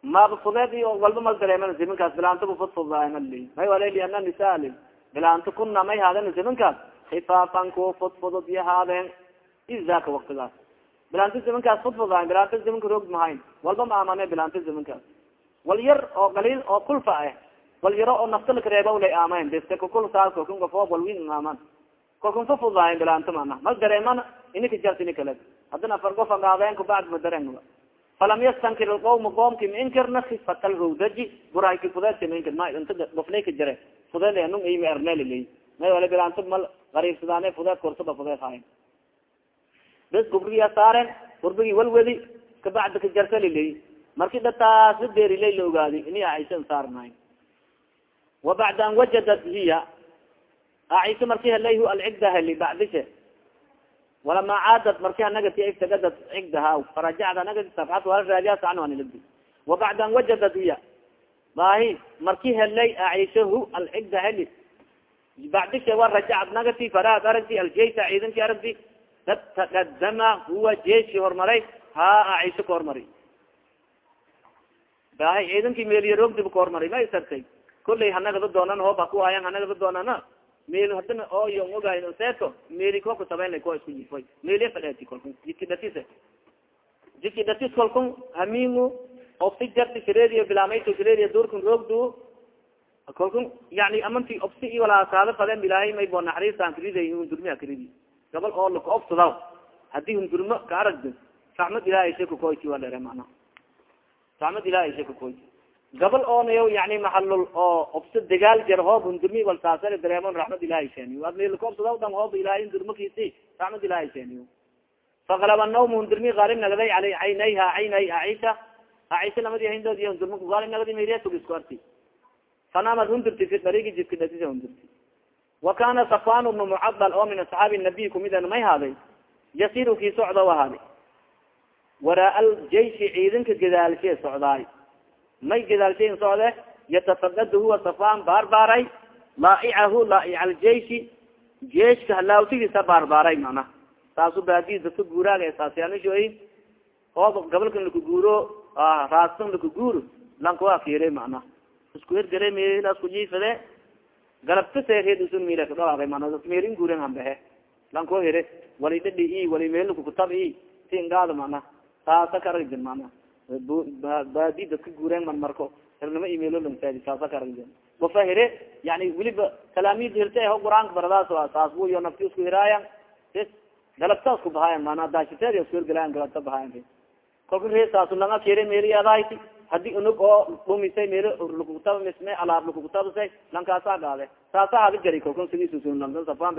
maba fudeed iyo walba mal dareeman ziminkaas bilaantaba fudfudaaymali may wala liana nisaali bilaanto kuna may haaden ziminkaas khifaafan ku fudfudud iyo haadeen izaka waktigaas bilaanto ziminkaas fudfudaay bilaanto ziminka roog mahayn. Walba ma amane bilaanto ziminkaas wal oo galiil oo kulfa ah wal yaro oo nafta lakareeba lay aamayn. Beste kukul saas kolkun gafo walwin aaman bilaanto mana mal dareemana inika jart ini kale haddana afar gof agaadeen kubacd ma falam yastankir ilqawma qoomki mainkirna khifat alhawdaji burayki fudeedka mainkir ma inta goflay ka jare. Fudeed anung imi arnelilay may wala bilaanto mal gariibsadaane fudeed korsaba fudeed hayn bes gubriya saaren gurbigi walwedi kabacda ka jartalilay marki dataas deerilay la ogaadi ini aisha saarnahay wa bacda an wajadat hiya aisha marki helay hu alcigda heli bacdishe walama caadad marki anagati iftagadad cigdaha farajacda anagati safxat wala raadiya sacno anilabdi wa bacda an wajadat hiya bahi marki helay aisha hu alcigda heli bacdishe wa rajacad nagati faraad aragti aljeysa ciidanki aragti taqadama huwa jeeshi hormaray ha aisha ka hormari bahay ciidankii meelyaroogdib ka hormari ma isartay kollay hanagada doonan hoob hakuhayan hanagada doonana meel hadana oo yon ogayn seeto meeli ko kutaben ko isku jifoy meeliya fadheeti kolkun jidki dhatis jidki dhatis kolkun hamimu obsi jarti sireediyo bilamayto sireediyo durkun roogdu kolkun yani amanti obsi i walaasaado faden bilaahay may bo naxariistaan kariday hundurmiha karidi gabal oo laka obsadaw haddii hundurmo ka aragdo raxmad ilahay sheka koyti waa dhere mana raxmad ilahay sheka koyti gabal oonayo yani maxalul oo obso dagaal jar hoob hundurmi wal saasar dareemon raxmad ilahay sheeniyo ad melaka obsadaw dhan hoob ilahay hundurmakiisi raxmad ilahay sheeniyo fakalaba nawm hundurmi gaalib nagaday ala caynayha caynay aisha. Aisha lamadi hindood iyo hundurma gaalib nagadi meriatug isku arti fanamad hundurti fi darigi jidka datisa hundurti wa kana safan bnu mucadal oo min asxaabi nabiy kumidan may haaday yasiru kii socda ahaaday waraa aljeishi ciidanka gadaalshe socdaay may gadaalshayn socde yatafagad huwa safan baarbaaray laaicahu laaic aljeishi jeeshka halaawtigiisa baarbaaray mana saasu baadi dadka guuraaga saasyanishoy oo gabalkan lakaguuro raastan lakaguuro lankawa fiire mana isku hergare melas kujiifade galabta seerheed usun mila kadhawaaqay mana meerin guuren hambehe lanko here wali dhadhi i wali meelkukutab i tingaada mana saasa karagden mana baadi dadka guureen man marko imeelo langsaadi saasa karagden wafa here yani weliba talaamid hirte ho qur'aanka baradaas saas bu iyo nafti isku hiraayan bes galabta isku bahaayan mana daashiteed isku hirgalayan galabta bahaayan kolka ree saasu langa kere meeli adahayti haddii unug oo dhumisay meelo lakukutab misme alaab lakukutabsay lankaasa gaade saasa hada jari kolkan sidiisusunlan safan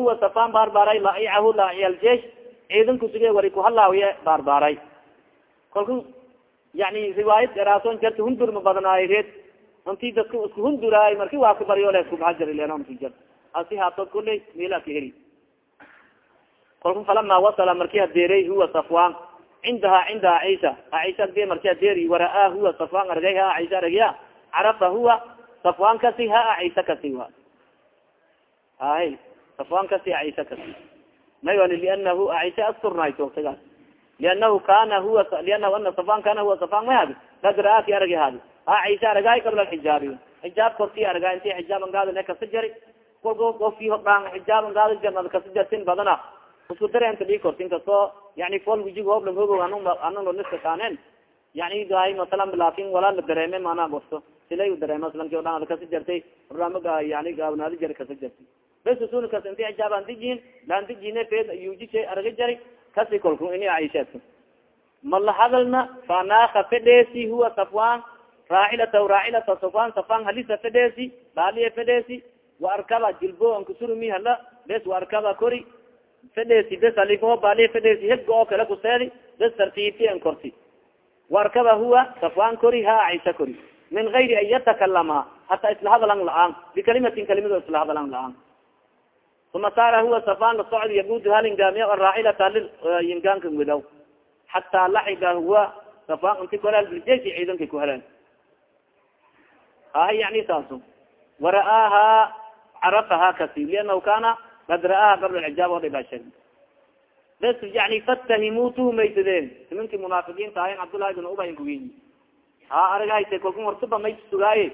huwa safan baarbaaray laicahu laic aljesh ciidanku sige wali kuhalaawiye baarbaaray. Kolka yani riwaayad eraason jarta hundurma badnaayo reed. Dadka isku hunduraay marki waa ka baryo le iskubaha jari lenonki jar asi haatood kuley meela ka heri kolka falama wasala marki hadeeray huwa safwan cindaha cinda aisha aisha agde marki hadeeri waraa huwa safwan argay ha aisha aragya carafa huwa safwan kasi ha aisha kasi wa hay safwan kasi aisha kasi may wali lianahu aisha asturnaay toogtagaas lianahu kana huwa lianahu ana safan kana huwa safan may hadi kad ra'aaki aragi hadi ha aisha aragaay qabla alxijaabi xijaab korti aragaay inti xijaab angaadane kasa jari kolko ofki hodhaan xijaab angaada jarnad kasa jartin badana isku dareenta dhii kortin kastoo yani fol wijig hoob lang hogo anung anung niska kaanen yani dahay masalan laakin walaa la dareeme mana gosto silay dareema lanki o dhan kasi jartay ramaga yani gaabnaadi jari kasa jartay. Bes sun kas inti xijaab aan dijin laan dijine fed yujise arga jari kasi kolku ini aisheedka mala hadalna fanaaka fedheesi huwa safwan raacilata raacilata safan safan halisa fedheesi baaliya fedheesi wa arkaba jilbo ankusurumi hala bes wa arkaba kori fedheesi bes alifo baaliya fedheesi hegga oo kale kuseedi bes tartiibti an korti. Wa arkaba huwa safwan kori ha aisha kori. Min gayri an yatakalama hata isla hadalan la'aan. Bikalimatin kalimado isla hadalan la'aan. Uma saara huwa safan la socd yabudu halingaamiya araaxilata yingaanka widaw xataa laxiga huwa safan inti kolal biljeshi ciidankay ku heleen ah yani saasu wara'aaha carafaha kasi lianahu kana kad ra'aaha qabla xijaab o dhibaa sheeg bes yani fatahimu tuhumaysadeen nimankii munaafiqiinta ahayn cabdullahi bin ubay kugeyi ha aragahayse kalku warsuba may sugaaye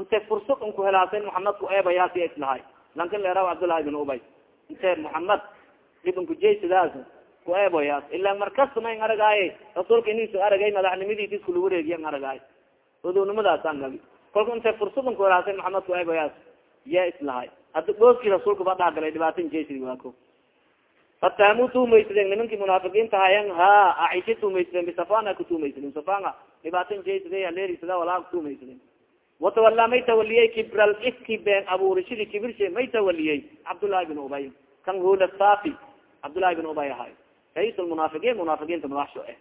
inte fursad un ku helaasen muhamed ku eebayaasi islahay lankin leeraw cabdullahi bin ubay inte muhamed ibn kujaysidaas ku eeboyaas ila markasta ma n aragaaye rasuulka inisu aragay madaxnimadiis iskula wareegiya n aragaay odownimadaasaan gabi kolka inte fursad un ku helaasen muhamed ku eebayaas ya islahay hadda dhooskii rasuulka ba dhagalay dhibaatan jaysig waa ko fatahamu tumaysadeen nimankii munaafiqiinta hayan ha aisha tumaysadeen bisafana ku tumaysadeen safana dhibaatan jaysida leerisada walaa kutumaysadeen watawalaa may tawaliyey kibral ifki been abuurishadii kibirshe may tawaliyey cabdullahi bin ubay. Kan hula safi cabdullahi bin ubay ahay rais lmunaafiqiin munaafiqiinta madaxsho eh.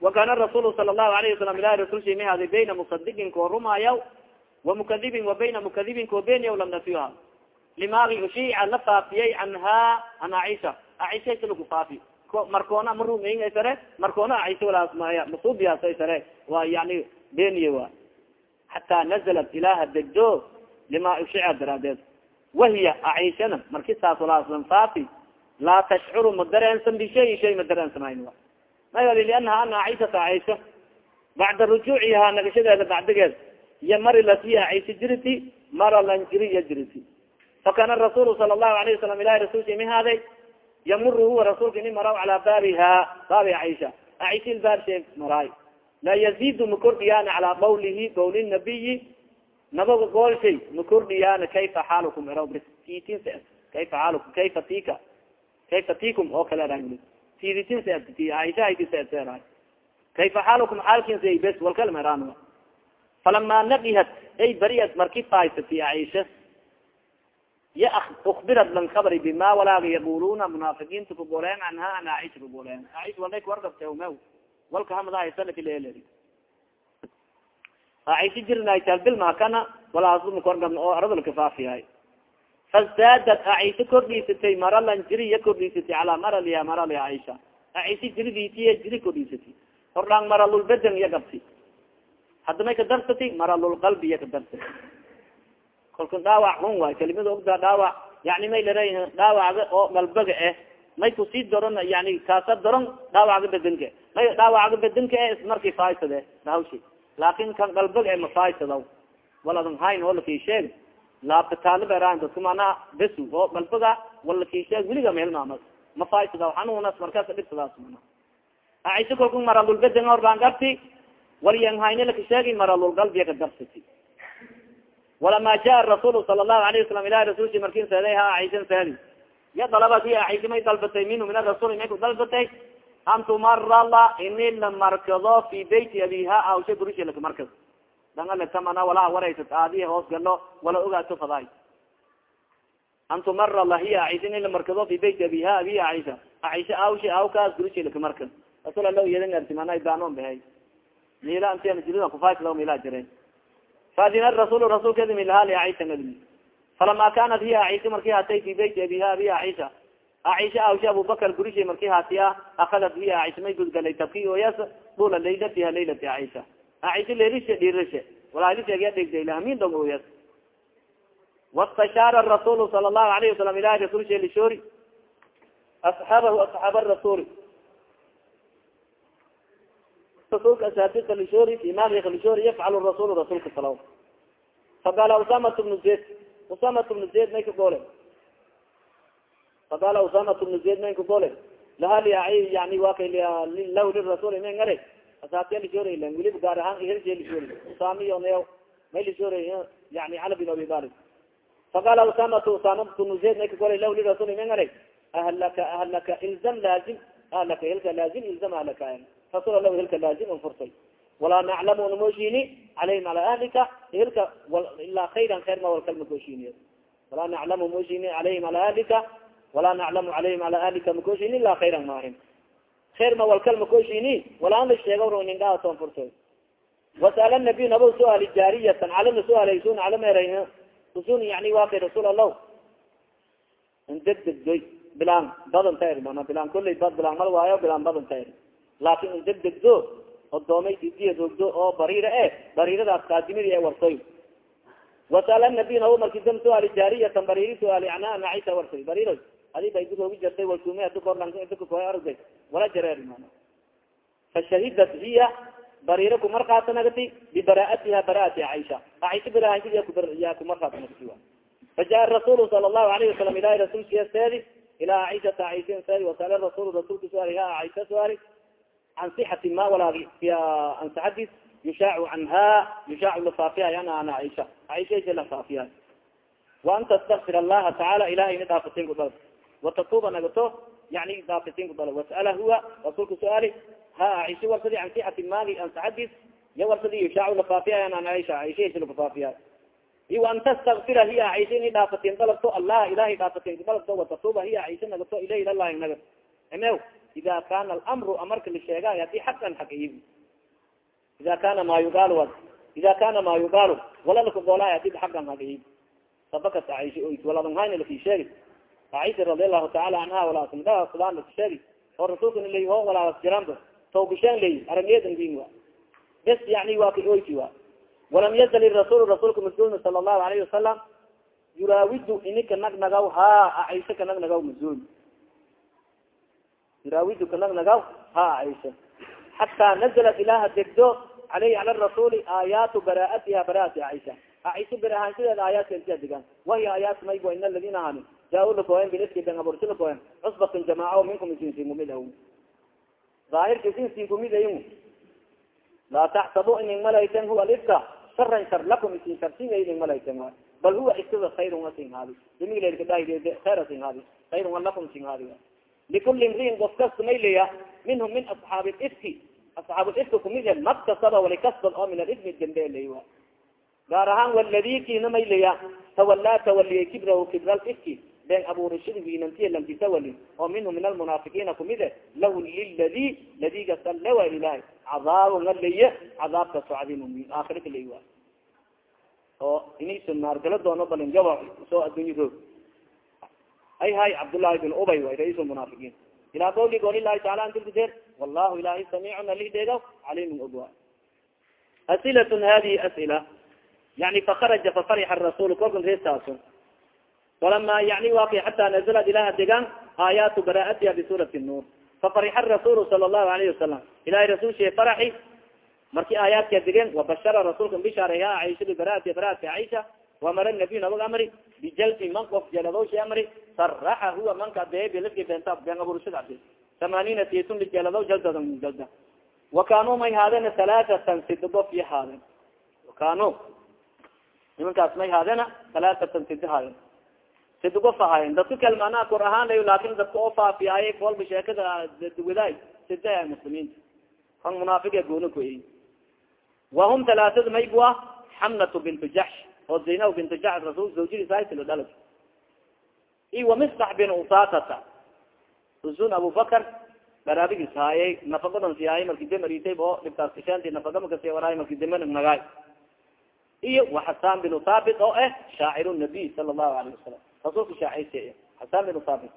Wa kana rasuul sala allahu alayhi wasalam ilahi rasul shimi hadi bayna musadiqin koo rumaayaw wa mukadibin wa bayna mukadibin koo beenyaw lam nasiha limaagi ushiica la faafiyey canha an aisha aisha isa lagu faafi markoona ma rumeyn sare markoona aisha walaasmaya masuubiyaasa sare waa yani beeniye wa xataa nazalat ilaha degdo lima ushica daraadeed wahiya aishana marki saas walaaslan faafi laa tashcuru ma dareensan bishayin shay ma dareensanayn mayali lianaha ana aishata aisha bacda rujuuciha nagashadeeda bacdigeed iyo mari lasiya aisha jiriti mara lan jiriya jiriti fakana rasuul sala allahu alayh wasalam ilahi rasulka imi haaday yamuru huwa rasuulka ini maraw calaa baabiha baabi aisha aisha ilbaarshe maraay la yazidu makordhiyaana calaa qawlihi qawli nabiyi nabaga goolshay makordhiyaana kayfa xaalukum ero titin kayfa xaalukum kayfa tika kayfa tikum oo kale ra tiditin aisha haydisera kayfa xaalukum xaalkinsa bes walkal meraan falama nabihat ay bariat marki faysati aisha ya ukbirat lan kabri bima walaaga yaquluna munaafiqiinta kugoleen anha an aisha kugoleen aisha walday kuwargabte umew walka hamadahasanakilel aisha jirnaytalbilmakana walaasuma korgabna oo aradulka faafiyahay fazaadat aisha kordhiisatay maralan jiri ya kordhiisatay calaa maraliha marali aisha aisha jiridiitiya jiri kordhiisatay hordhaan maralulbadan iya gabti hadda may ka darsati maralulqalbi iya ka kolka dhaawac hun waay kelimada ogdaa dhaawac yani may lare dhaawacga oo galbaga eh may ku sii doron yani kaasa doron dhaawacga bedenka may dhaawacga bedenka e ismarkii faaisade rahawshi laakin kan galbaga e mafaaisadaw waladan hayn oo lakisheeg laabtataaliberan dadka manaa besu oo galbaga wala lakisheeg weliga mehelmaama mafaaisadaw hanuunas markaas dhibsadaas mana aisha kolku maralulbeden horbaan gabti waliyan hayne lakisheegi maralulgalbiya ka darsati walama jaa rasul sala lahu alayh wasalam ilahi rasulki markin seeday ha aishan seedi ya dalabad hi aisha may dalbatay minhu min arasul may ku dalbatay an tumarala ini la markado fi beyti abiha awsha gurisha laka markad dangatamana walaa waraysat aadiya hoos galo wala ogaato faday an tumarala hiya aisha ini la markado fi beyti abiha abiha aisha aisha awsha awkaas gurisha laka markad rasul ala yadan arti mana baanon bahay mila antian jilida kufaasla mila jireen faadina rasul rasulkeedi milhaali aisha nadmi falama kanat hiya aisha marki hatay fi beyti abiha abiha aisha aisha awsha abubakar gurishay marki hatiya akadat hiya aisha may gudgalay tabki oyas dula laylatiha laylati aisha aisha lerishe dhirishe walalisheegya dhegdaylahamin dong oyas wastashaara rasul sala allahu alayhi wasalam ilahi rasulshe lishori asxaabahu asxaab rasul rasulka asaabika lishori fi mali lishori yafcal rasul rasulka sala faqala usamat bnu zayd usamat bnu zayd may ka goole faqala bnu zayd may ka goole lahali yani wa kay lah lirasul may ngare. Asaabtiya lishori len wilib gaar ahaan ihershe lishori. Usamiyo neo may lishori yani cala bin abi talib faqala usamat usama bnu zayd may ka goole lah lirasul may ahlaka ahlaka ilzam laazim ahlaka hilka laazim ilzam ahlaka rasul lah hilka laazim an fursay walaa naclamu namoshini calayhim ala ahlika hilka ilaa khayran khair ma walkalma koshiniy walaa naclamu moshini calayhim ala ahlika walaa naclamu calayhim ala ahlika makoshini ilaa khayran maahin khair ma walkalma koshini walaa la sheego ronindhaaton furtay. Wasala nabiy nabo suaali jaariyatan calana suaalay sun calameera usun yani waa kay rasuul allah indegdegdoy bilaan badanta eri mana bilaan kulley bad bilaan mal waayo bilaan badanta eri laakin indegdegdo odoomay didiya roogdo oo bariira e bariiradaas kaadimidi ee warsoy wasala nabiy nabo marki dam suaali jaariyatan bariiri suaali ana naisa warsoy bariiro adi ba idi roogi jartay waltume adi korlankoy aragday wala jareer mana fashahidat hiya bariira kumarkaatanagati bibaraatiha baraati caisha caisha barahansiya kumarkaatanagati fajaء rasul sala الlahu alayه wasalam ilahi rasulkiya seedi ilaa caishata caisha seedi wasala rasul rasulka suaali ha caisha suaali can sixati ma walaagi an saxadis yushaacu canha yushaacu lafaafiyahay ana ana caisha caisha lafaafiyahay waan tastakfir allaha tacaala ilahay ina dhaafatin ku dal watatuuba nagato yani dhaafatin ku dal wasala huwa rasulka suaali ha caisha warsadi can sixati maagi an saxadis ya warsadi yushaacu lafaafiyahay ana ana caisha caisha lafaafiyahay iyo an tastakfira hiya caisha ini dhaafatin dalabto allah ilahay dhaafatin ku dalabto watatuuba hiya caisha nagato ilayh ilalah naga emew ida kana alamru amarka lisheegay haddii xaqan xaq iib ida kana ma yugaal ida kana ma yugaal wala lakagoolay haddii xaqan xaq iib sabakas caisha oy waladonhayna laki sheegi caisha radi allahu taala anha walaasmda sudan laki sheegi oo rasulka lay ho walaaas jiranba tawbishaan ley arageedan din wa bes yani waa ka oyti wa walam yazal rasul rasulka masulna sala allahu alayhi wasalam yuraawidu inika nag nagaw ha caisha ka nag nagaw masul yuraawidu ka nag nagaw ha xataa nazalat ilaha degdo aleyhi cala rasuli aayaatu bara'atiha bara'ati caisha caisha ber ahaanshadeeda aayaadka intia degaan wahiy aayaat maygo in aladina hani jaa lakoen biliski ben abursi lakoen cusbatun jamaaca minkum isinsin kumid aw daahirka isinsin kumid ayin laa taxsabu ining malayten huwa lifka. Sharan shar lakum isin sharsiga ining malayten bal huwa istada khayrun asin haadi dimigleerkadaahide khayr asin haadi khayrun a lakum sin haadi likuli imriin of kasta mayleya minhum min asxaabi ifki asxaab ifki kumid he maktasaba walikasbad oo min alifmi dembe ley gaar ahaan waladi kina mayleya tawalaa tawaliyay kibrahu kibra ifki been abuurashadi winantiya lankitawali oo minhu min almunaafiqiina kumide lahu liladi ladiga salewa ilahay cadaabo nga leye cadaabkaso cadiim aakhira kaley wa oo iniso naargala doono balinjaba soo addunya roog ay hay cabdullahi bin ubay way rais munaafiqiin ilaa qawli gool ilahi taala antilkudeer wallahu ilahi samiicun alideega caliimun ogwa asilatun hadihi asila yani fakaraja fafarixa rasul kolkan reestaaso walama yani waki xata nazalad ilaha degaan aayaatu bara'atiha bisuurati nuur fafarixa rasul sala allahu alayhi wasalam ilahay rasul shee faraxi marki aayaadka degeen wabashara rasulka bishaareha caisha bibaraati baraati caisha wamara nabiy nabag amri bijalfi man of jeladowshi amri saraxa huwa manka beebilafki beenta been aburshada abdi tamaaniina titun lijeladaw jaldadan jalda wakanu may haadena halaatatan sidibo fi haaden wakanu nimankaas may haadena halaatatan sidi haaden sidigo fahaayen dadka kalmaanaa kor ahaanayo laakin dadka oo faafiyaaye kolba sheekada wadaay sida muslimiinta kan munaafiga goona koey wahum halaatada maybua xamnatu bintu jaxsh oo zaynab bintu jaxsh rasul zawjadiisasilo dhala i wamistax bin usatata usun abubakar baraabigiis haayay nafaqadan siyaayay marki demaritay oo dhibkaas kishaanti nafaqa makasi waraay marki deman nagaay. Iyo waxasan bin thabit oo ah shaaciru nabiy sala allahu alayhi wasalam rasulka shaacirsi xasan bin thabit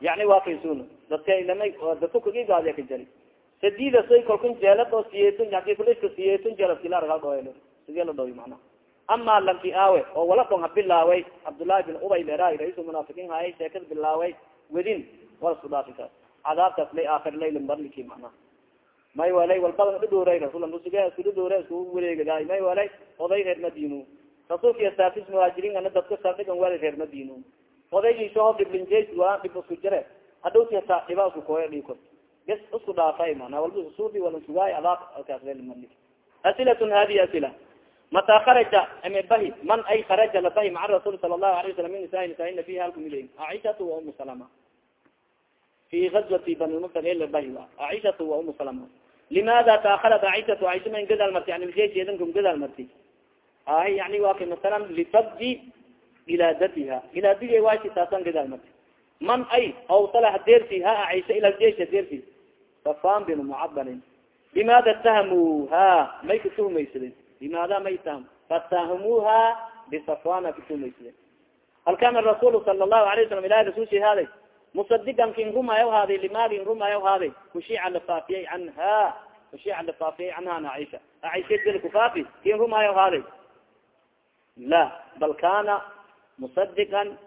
yani waa kaysun dadka ilamay dadka kagigaadiya ka jari. Sadida soy jeelad oo siyeetun haddii kuliska siyeetun jeelad kila argaa dhooy sidee la dhooy macnaha ama lanki aawe oo wala kon ha bilaaway cabdullahi bin ubay leeraay raisul munaafiqiin haayay sheekad bilaaway wedin wala isku dhaafi kaas cadaabkaas lay aakhir laylan barliki macnaha may walay walbadan dhadhooray rasul musige isku dhadhoore isku wareegadaay may walay oday reer madino rasulka saafis muhaajiriin ana dadka saldhigan wala reer madino odaygiisoho dhiblinjeys waa dhib isku jire hadhowti hataa dhiba isku kooya dhiko bes isku dhaafay mana walba suudi wala sugaay adaab alkaas laylan asilatun hadi asila mata kharaja ame bahi man ay kharaja labahi maca rasul sala allahu alayه wasalam min nisaa nisaa nabiy halkumilay aishatu wa umu salama fi gazwati a aishatu wa umu salama limaada taakharat aishatu aisha man gadaal marti an iljeedan gadaal marti ahi yani wa ka masalan lifabdi ilaadatiha ilaadiga waasi taasan gadaal marti man ay awsala hadeerti ha aisha ila jeesha deerti safan bin mucabalin limaada tahamuha may katuhumaysadeen limaada may taham fatahamuha bisafana katuhumaysadeen hal kana rasuul sala lahu alayه wasalam ilahi rasulshi haaday musadigan kin rumaayo haaday limaagin rumaayo haaday kushiica lafaafiyay canha kushiica lafaafiyay canha an aisha aisha kufaafi kin rumaayo haaday la bal kana musadigan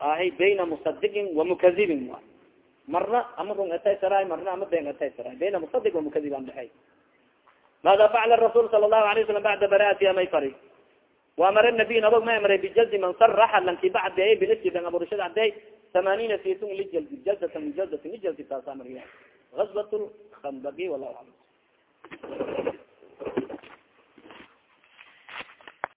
ahay bayna musadiqin wamukadibin marna ama rung etaysaray marna ama been etaysaray bayna musadiq wamukadib an dhexey mada facala rasul sala lahu alay wasalam bacda baraatiha may fari waamara nabiy nabog ma amray bijaldi man saraxa lanki bacdeey bilifkidan aburshada cadey tamaaniina situn lijaldi jaldatan lijaldati lijaldi taasa mariya gaswat lkandagi wallahu alam